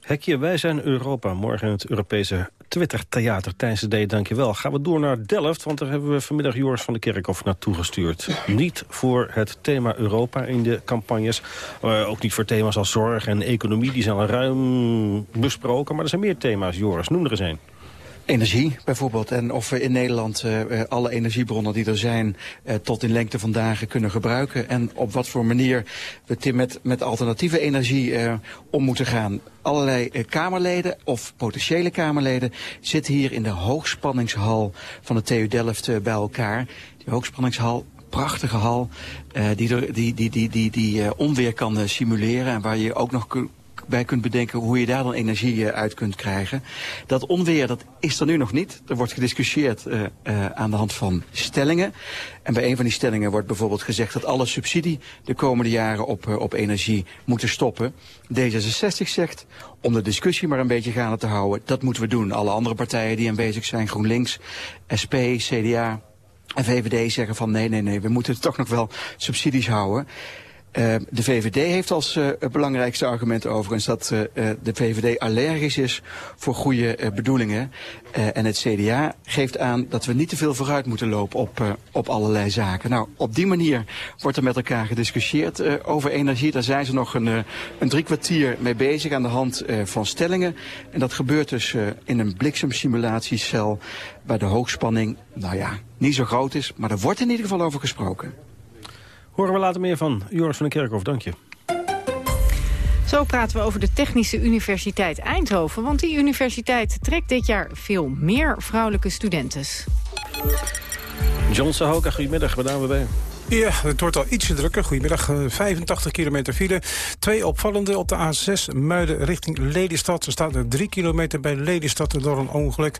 Hekje, wij zijn Europa. Morgen in het Europese Twitter-theater. Tijdens de D, dankjewel. Gaan we door naar Delft, want daar hebben we vanmiddag Joris van de Kerkhof naartoe gestuurd. niet voor het thema Europa in de campagnes. Uh, ook niet voor thema's als zorg en economie, die zijn al ruim besproken. Maar er zijn meer thema's, Joris. Noem er eens een. Energie bijvoorbeeld. En of we in Nederland uh, alle energiebronnen die er zijn... Uh, tot in lengte van dagen kunnen gebruiken. En op wat voor manier we met, met alternatieve energie om moeten gaan. Allerlei Kamerleden of potentiële Kamerleden... zitten hier in de hoogspanningshal van de TU Delft bij elkaar. Die hoogspanningshal prachtige hal die, die, die, die, die, die onweer kan simuleren en waar je ook nog bij kunt bedenken hoe je daar dan energie eh, uit kunt krijgen. Dat onweer, dat is er nu nog niet. Er wordt gediscussieerd uh, uh, aan de hand van stellingen. En bij een van die stellingen wordt bijvoorbeeld gezegd dat alle subsidie de komende jaren op, op energie moeten stoppen. D66 zegt, om de discussie maar een beetje gaande te houden, dat moeten we doen. Alle andere partijen die aanwezig zijn, GroenLinks, SP, CDA en VVD zeggen van nee, nee, nee, we moeten toch nog wel subsidies houden. Uh, de VVD heeft als uh, belangrijkste argument overigens dat uh, de VVD allergisch is voor goede bedoelingen. en het CDA geeft aan dat we niet te veel vooruit moeten lopen op, op allerlei zaken. Nou, op die manier wordt er met elkaar gediscussieerd over energie. Daar zijn ze nog een, een drie kwartier mee bezig aan de hand van stellingen. En dat gebeurt dus in een bliksemsimulatiecel waar de hoogspanning, nou ja, niet zo groot is. Maar er wordt in ieder geval over gesproken. Horen we later meer van. Joris van den Kerkhof, dank je. Zo praten we over de Technische Universiteit Eindhoven. Want die universiteit trekt dit jaar veel meer vrouwelijke studenten. John Sahoka, goedemiddag, bij de ANWB. Ja, het wordt al ietsje drukker. Goedemiddag, 85 eh, kilometer file. Twee opvallende op de A6 Muiden richting Lelystad. Er staat er 3 kilometer bij Lelystad door een ongeluk.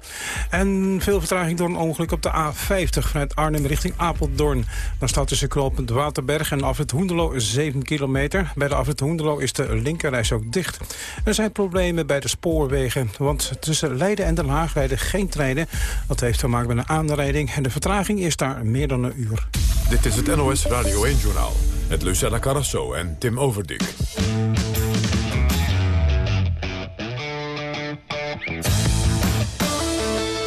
En veel vertraging door een ongeluk op de A50 vanuit Arnhem richting Apeldoorn. Dan staat tussen knooppunt Waterberg en Afrit Hoendelo 7 kilometer. Bij de Afrit Hoendelo is de linkerreis ook dicht. Er zijn problemen bij de spoorwegen, want tussen Leiden en Den Haag rijden geen treinen. Dat heeft te maken met een aanrijding en de vertraging is daar meer dan een uur. Dit is het NOS Radio 1-journaal met Lucella Carrasso en Tim Overdik.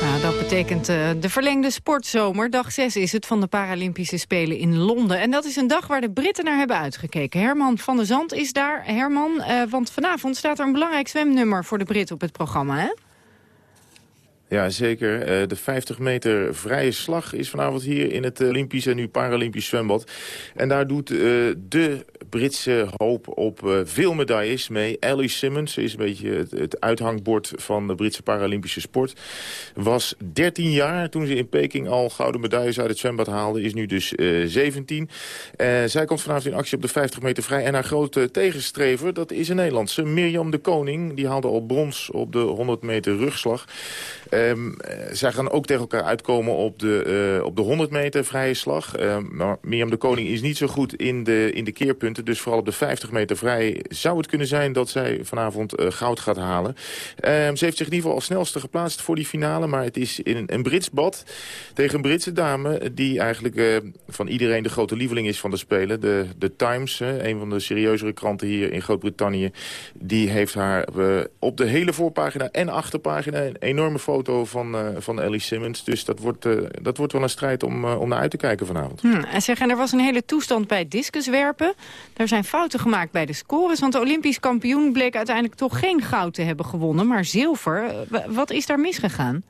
Nou, dat betekent uh, de verlengde sportzomer. Dag 6 is het van de Paralympische Spelen in Londen. En dat is een dag waar de Britten naar hebben uitgekeken. Herman van der Zand is daar. Herman, uh, want vanavond staat er een belangrijk zwemnummer voor de Britten op het programma, hè? Ja, zeker. Uh, de 50 meter vrije slag is vanavond hier in het Olympisch en nu Paralympisch zwembad. En daar doet uh, de Britse hoop op uh, veel medailles mee. Ellie Simmons, is een beetje het, uithangbord van de Britse Paralympische sport. Was 13 jaar toen ze in Peking al gouden medailles uit het zwembad haalde. Is nu dus 17. zij komt vanavond in actie op de 50 meter vrij. En haar grote tegenstrever, dat is een Nederlandse. Mirjam de Koning, die haalde al brons op de 100 meter rugslag. Um, zij gaan ook tegen elkaar uitkomen op de, op de 100 meter vrije slag. Uh, maar Mirjam de Koning is niet zo goed in de, in de keerpunten. Dus vooral op de 50 meter vrij zou het kunnen zijn dat zij vanavond uh, goud gaat halen. Um, ze heeft zich in ieder geval als snelste geplaatst voor die finale. Maar het is in een, Brits bad tegen een Britse dame... die eigenlijk van iedereen de grote lieveling is van de Spelen. De, de Times, een van de serieuzere kranten hier in Groot-Brittannië... die heeft haar op de hele voorpagina en achterpagina... een enorme foto van, van Ellie Simmons. Dus dat wordt, dat wordt wel een strijd om, om naar uit te kijken vanavond. Hmm, en, zeg, en er was een hele toestand bij discuswerpen. Er zijn fouten gemaakt bij de scores. Want de Olympisch kampioen bleek uiteindelijk toch geen goud te hebben gewonnen... maar zilver. wat is daar misgegaan?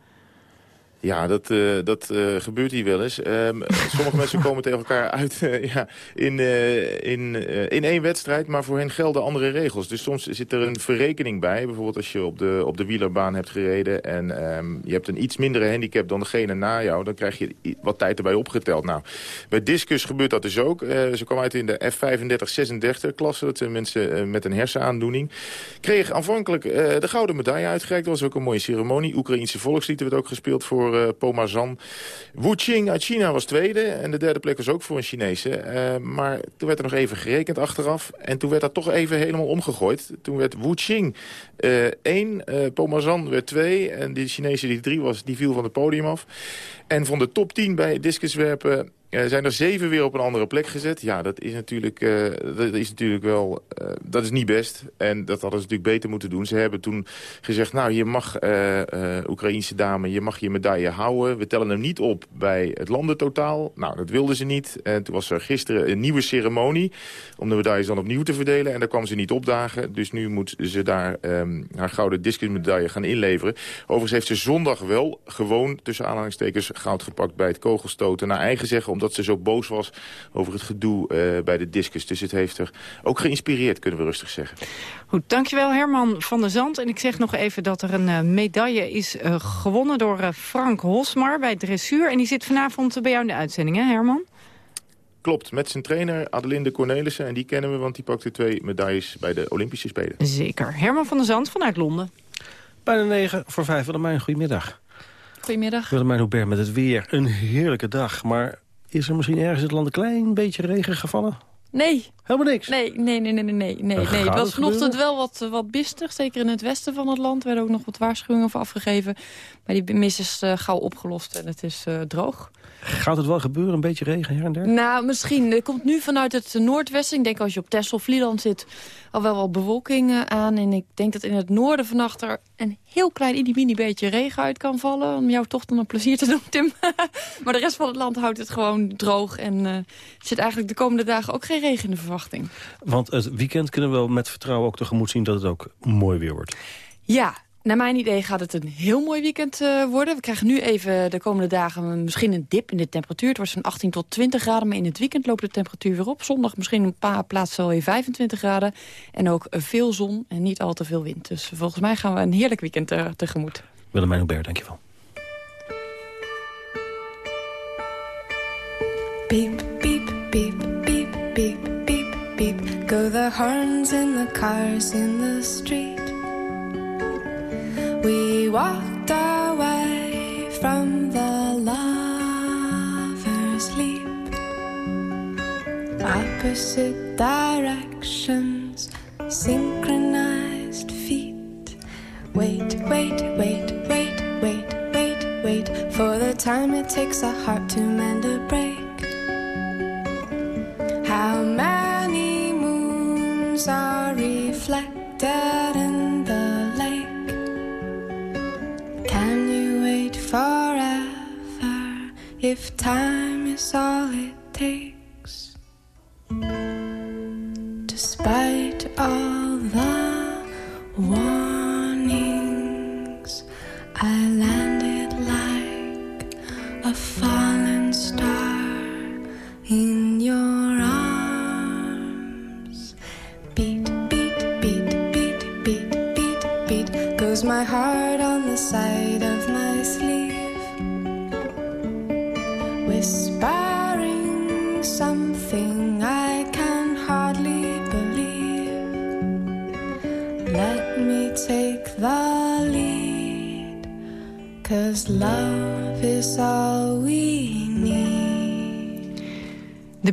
Ja, dat, uh, dat uh, gebeurt hier wel eens. Um, sommige mensen komen tegen elkaar uit uh, ja, in, in, in één wedstrijd, maar voor hen gelden andere regels. Dus soms zit er een verrekening bij. Bijvoorbeeld als je op de, op de wielerbaan hebt gereden en um, je hebt een iets mindere handicap dan degene na jou, dan krijg je wat tijd erbij opgeteld. Nou, bij discus gebeurt dat dus ook. ze kwam uit in de F35-36 klasse, dat zijn mensen met een hersenaandoening. Kreeg aanvankelijk de gouden medaille uitgereikt. Dat was ook een mooie ceremonie. Oekraïense volkslied werd ook gespeeld voor uh, Pomazan. Wu Qing uit China was tweede. En de derde plek was ook voor een Chinese. Uh, maar toen werd er nog even gerekend achteraf. En toen werd dat toch even helemaal omgegooid. Toen werd Wu Qing uh, één, Pomazan werd twee. En die Chinese die drie was, die viel van het podium af. En van de top 10 bij discuswerpen zijn er zeven weer op een andere plek gezet. Ja, dat is natuurlijk, uh, dat is natuurlijk wel... Uh, dat is niet best. En dat hadden ze natuurlijk beter moeten doen. Ze hebben toen gezegd, nou, je mag, Oekraïense dame, je mag je medaille houden. We tellen hem niet op bij het landentotaal. Nou, dat wilden ze niet. En toen was er gisteren een nieuwe ceremonie... om de medailles dan opnieuw te verdelen. En daar kwam ze niet opdagen. Dus nu moet ze daar um, haar gouden discusmedaille gaan inleveren. Overigens heeft ze zondag wel gewoon, tussen aanhalingstekens... goud gepakt bij het kogelstoten. Naar eigen zeggen, omdat ze zo boos was over het gedoe uh, bij de discus. Dus het heeft er ook geïnspireerd, kunnen we rustig zeggen. Goed, dankjewel Herman van der Zand. En ik zeg nog even dat er een uh, medaille is uh, gewonnen door Frank Hosmar bij dressuur. En die zit vanavond bij jou in de uitzending, hè Herman? Klopt, met zijn trainer Adelinde Cornelissen. En die kennen we, want die pakte twee medailles bij de Olympische Spelen. Zeker. Herman van der Zand vanuit Londen. Bijna 9 voor 5 Willemijn, goedemiddag. Goedemiddag. Willemijn Hubert met het weer. Een heerlijke dag, maar is er misschien ergens in het land een klein beetje regen gevallen? Nee. Helemaal niks? Nee, nee, nee, nee, nee. nee, nee. Het was vanochtend wel wat, wat bistig, zeker in het westen van het land. Er werden ook nog wat waarschuwingen voor afgegeven. Maar die mis is uh, gauw opgelost en het is uh, droog. Gaat het wel gebeuren, een beetje regen her en der? Nou, misschien. Er komt nu vanuit het noordwesten, ik denk als je op Texel Vlieland zit, al wel wat bewolking uh, aan. En ik denk dat in het noorden vannacht er een heel klein mini beetje regen uit kan vallen. Om jou toch dan een plezier te doen, Tim. maar de rest van het land houdt het gewoon droog. En er zit eigenlijk de komende dagen ook geen regen in de verwachting. Want het weekend kunnen we wel met vertrouwen ook tegemoet zien dat het ook mooi weer wordt. Ja, naar mijn idee gaat het een heel mooi weekend uh, worden. We krijgen nu even de komende dagen misschien een dip in de temperatuur. Het wordt zo'n 18 tot 20 graden, maar in het weekend loopt de temperatuur weer op. Zondag misschien een paar plaatsen wel weer 25 graden. En ook veel zon en niet al te veel wind. Dus volgens mij gaan we een heerlijk weekend uh, tegemoet. Willemijn Hubert, dankjewel. Beep, beep, beep, beep, beep, beep, beep. Go the horns in the cars in the street. We walked away from the lover's leap. Opposite directions, synchronized feet. Wait, wait, wait, wait, wait, wait, wait. For the time it takes a heart to mend a break. How many moons are reflected in the lake? Forever if time is all it takes?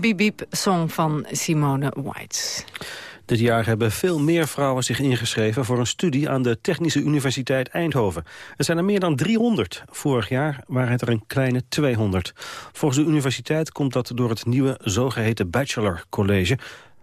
Biep Biep Song van Simone White. Dit jaar hebben veel meer vrouwen zich ingeschreven voor een studie aan de Technische Universiteit Eindhoven. Er zijn er meer dan 300. Vorig jaar waren het er een kleine 200. Volgens de universiteit komt dat door het nieuwe zogeheten Bachelor College.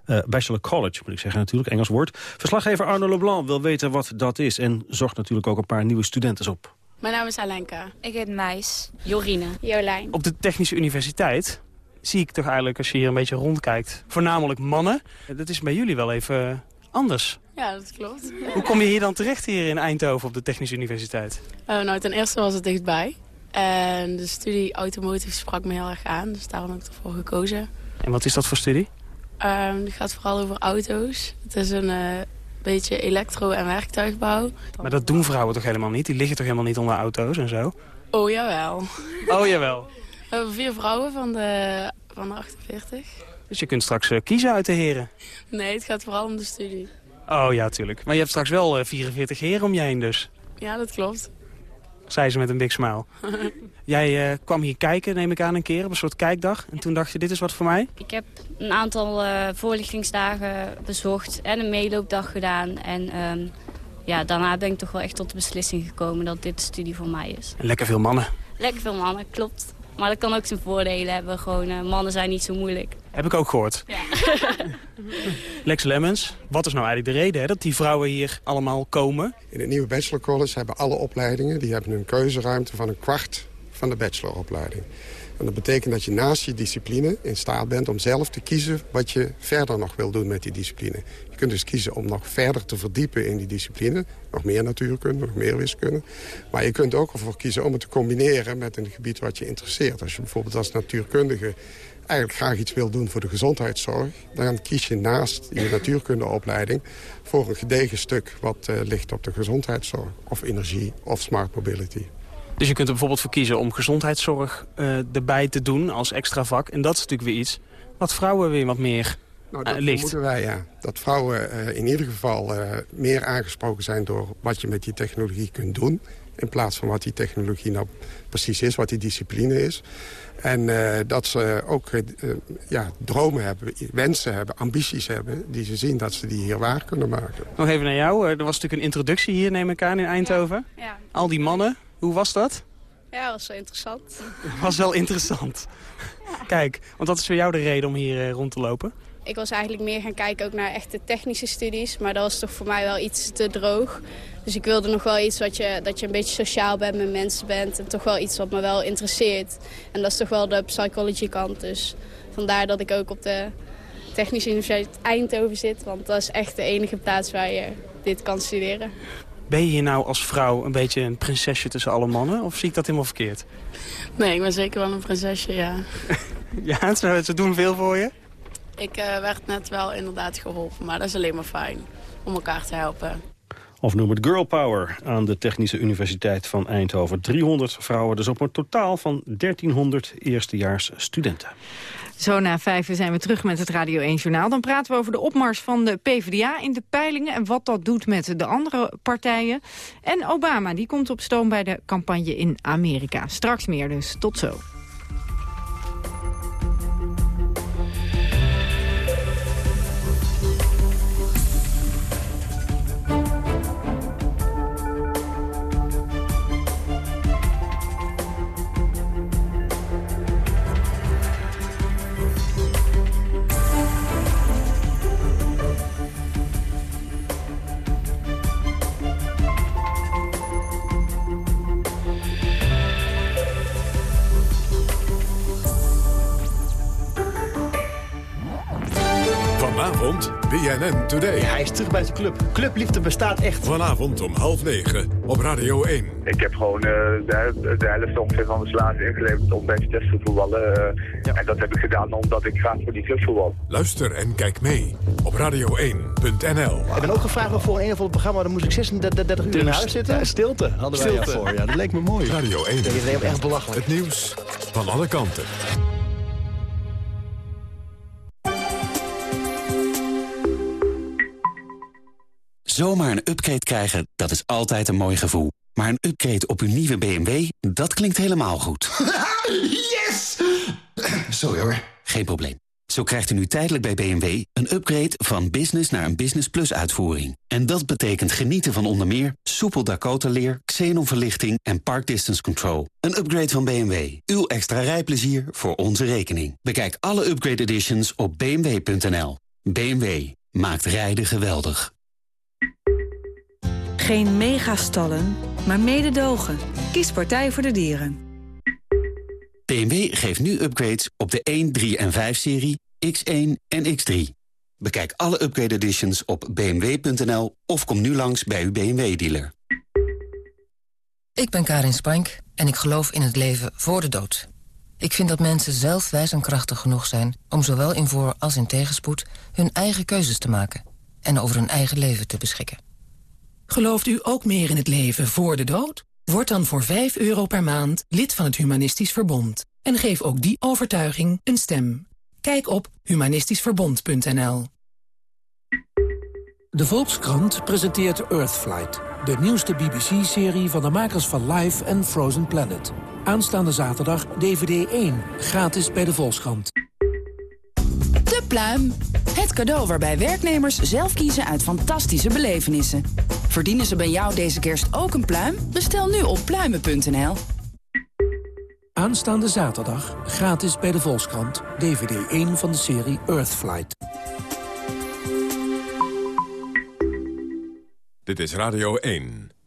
Uh, Bachelor College, moet ik zeggen natuurlijk, Engels woord. Verslaggever Arno Leblanc wil weten wat dat is... en zorgt natuurlijk ook een paar nieuwe studenten op. Mijn naam is Alenka. Ik heet Meis. Jorine. Jolijn. Op de Technische Universiteit zie ik toch eigenlijk, als je hier een beetje rondkijkt... voornamelijk mannen. Dat is bij jullie wel even anders. Ja, dat klopt. Hoe kom je hier dan terecht hier in Eindhoven op de Technische Universiteit? Uh, nou, ten eerste was het dichtbij. En de studie automotive sprak me heel erg aan, dus daarom heb ik ervoor gekozen. En wat is dat voor studie? Um, het gaat vooral over auto's. Het is een uh, beetje elektro- en werktuigbouw. Maar dat doen vrouwen toch helemaal niet? Die liggen toch helemaal niet onder auto's en zo? Oh, jawel. Oh, jawel. We hebben vier vrouwen van de, van de 48. Dus je kunt straks uh, kiezen uit de heren? Nee, het gaat vooral om de studie. Oh ja, tuurlijk. Maar je hebt straks wel uh, 44 heren om je heen dus. Ja, dat klopt. Zei ze met een big smile. Jij uh, kwam hier kijken, neem ik aan, een keer op een soort kijkdag. En toen dacht je, dit is wat voor mij? Ik heb een aantal uh, voorlichtingsdagen bezocht en een meeloopdag gedaan. En um, ja, daarna ben ik toch wel echt tot de beslissing gekomen dat dit de studie voor mij is. En lekker veel mannen. Lekker veel mannen, klopt. Maar dat kan ook zijn voordelen hebben. Gewoon, uh, mannen zijn niet zo moeilijk. Heb ik ook gehoord. Ja. Lex Lemmens, wat is nou eigenlijk de reden hè, dat die vrouwen hier allemaal komen? In het nieuwe Bachelor College hebben alle opleidingen... die hebben een keuzeruimte van een kwart van de bacheloropleiding. En dat betekent dat je naast je discipline in staat bent om zelf te kiezen... wat je verder nog wil doen met die discipline. Kunt dus kiezen om nog verder te verdiepen in die discipline. Nog meer natuurkunde, nog meer wiskunde. Maar je kunt ook ervoor kiezen om het te combineren met een gebied wat je interesseert. Als je bijvoorbeeld als natuurkundige eigenlijk graag iets wil doen voor de gezondheidszorg... dan kies je naast je natuurkundeopleiding voor een gedegen stuk... wat uh, ligt op de gezondheidszorg, of energie, of smart mobility. Dus je kunt er bijvoorbeeld voor kiezen om gezondheidszorg uh, erbij te doen als extra vak. En dat is natuurlijk weer iets wat vrouwen weer wat meer nou, dat uh, ligt. moeten wij, ja. Dat vrouwen uh, in ieder geval meer aangesproken zijn door wat je met die technologie kunt doen. In plaats van wat die technologie nou precies is, wat die discipline is. En uh, dat ze ook uh, ja, dromen hebben, wensen hebben, ambities hebben... die ze zien dat ze die hier waar kunnen maken. Nog even naar jou. Er was natuurlijk een introductie hier, neem ik aan, in Eindhoven. Ja. ja. Al die mannen, hoe was dat? Ja, dat was wel interessant. was wel interessant. Ja. Kijk, want wat is voor jou de reden om hier rond te lopen? Ik was eigenlijk meer gaan kijken ook naar echte technische studies. Maar dat was toch voor mij wel iets te droog. Dus ik wilde nog wel iets wat je, dat je een beetje sociaal bent met mensen bent. En toch wel iets wat me wel interesseert. En dat is toch wel de psychology kant. Dus vandaar dat ik ook op de Technische Universiteit Eindhoven zit. Want dat is echt de enige plaats waar je dit kan studeren. Ben je hier nou als vrouw een beetje een prinsesje tussen alle mannen? Of zie ik dat helemaal verkeerd? Nee, ik ben zeker wel een prinsesje, ja. ja, ze, ze doen veel voor je? Ik uh, werd net wel inderdaad geholpen, maar dat is alleen maar fijn om elkaar te helpen. Of noem het girl power aan de Technische Universiteit van Eindhoven. 300 vrouwen, dus op een totaal van 1300 eerstejaars studenten. Zo na vijf zijn we terug met het Radio 1 Journaal. Dan praten we over de opmars van de PvdA in de peilingen... en wat dat doet met de andere partijen. En Obama, die komt op stoom bij de campagne in Amerika. Straks meer dus. Tot zo. Vanavond BNN Today. Ja, hij is terug bij zijn club. Clubliefde bestaat echt. Vanavond om half negen op Radio 1. Ik heb gewoon uh, de, de helft ongeveer van mijn salaris ingeleverd om bij Vitesse te voetballen. Uh, ja. En dat heb ik gedaan omdat ik graag voor die club voetbal. Luister en kijk mee op radio1.nl. Ik ben ook gevraagd voor een of ander programma. Dan moest ik 36 uur in huis zitten. Ja, stilte hadden stilte. wij voor. Ja, dat leek me mooi. Radio 1. Ja, je deed echt belachelijk. Het nieuws van alle kanten. Zomaar een upgrade krijgen, dat is altijd een mooi gevoel. Maar een upgrade op uw nieuwe BMW, dat klinkt helemaal goed. yes! Sorry hoor. Geen probleem. Zo krijgt u nu tijdelijk bij BMW een upgrade van business naar een Business Plus uitvoering. En dat betekent genieten van onder meer soepel Dakota-leer, xenonverlichting en park distance control. Een upgrade van BMW. Uw extra rijplezier voor onze rekening. Bekijk alle upgrade editions op bmw.nl. BMW maakt rijden geweldig. Geen megastallen, maar mededogen. Kies Partij voor de Dieren. BMW geeft nu upgrades op de 1, 3 en 5-serie, X1 en X3. Bekijk alle upgrade editions op bmw.nl of kom nu langs bij uw BMW-dealer. Ik ben Karin Spank en ik geloof in het leven voor de dood. Ik vind dat mensen zelf wijs en krachtig genoeg zijn... om zowel in voor- als in tegenspoed hun eigen keuzes te maken... en over hun eigen leven te beschikken. Gelooft u ook meer in het leven voor de dood? Word dan voor 5 euro per maand lid van het Humanistisch Verbond. En geef ook die overtuiging een stem. Kijk op humanistischverbond.nl De Volkskrant presenteert Earthflight. De nieuwste BBC-serie van de makers van Life en Frozen Planet. Aanstaande zaterdag DVD 1, gratis bij de Volkskrant. Pluim. Het cadeau waarbij werknemers zelf kiezen uit fantastische belevenissen. Verdienen ze bij jou deze kerst ook een pluim? Bestel nu op pluimen.nl. Aanstaande zaterdag gratis bij de Volkskrant. DVD 1 van de serie Earthflight. Dit is Radio 1.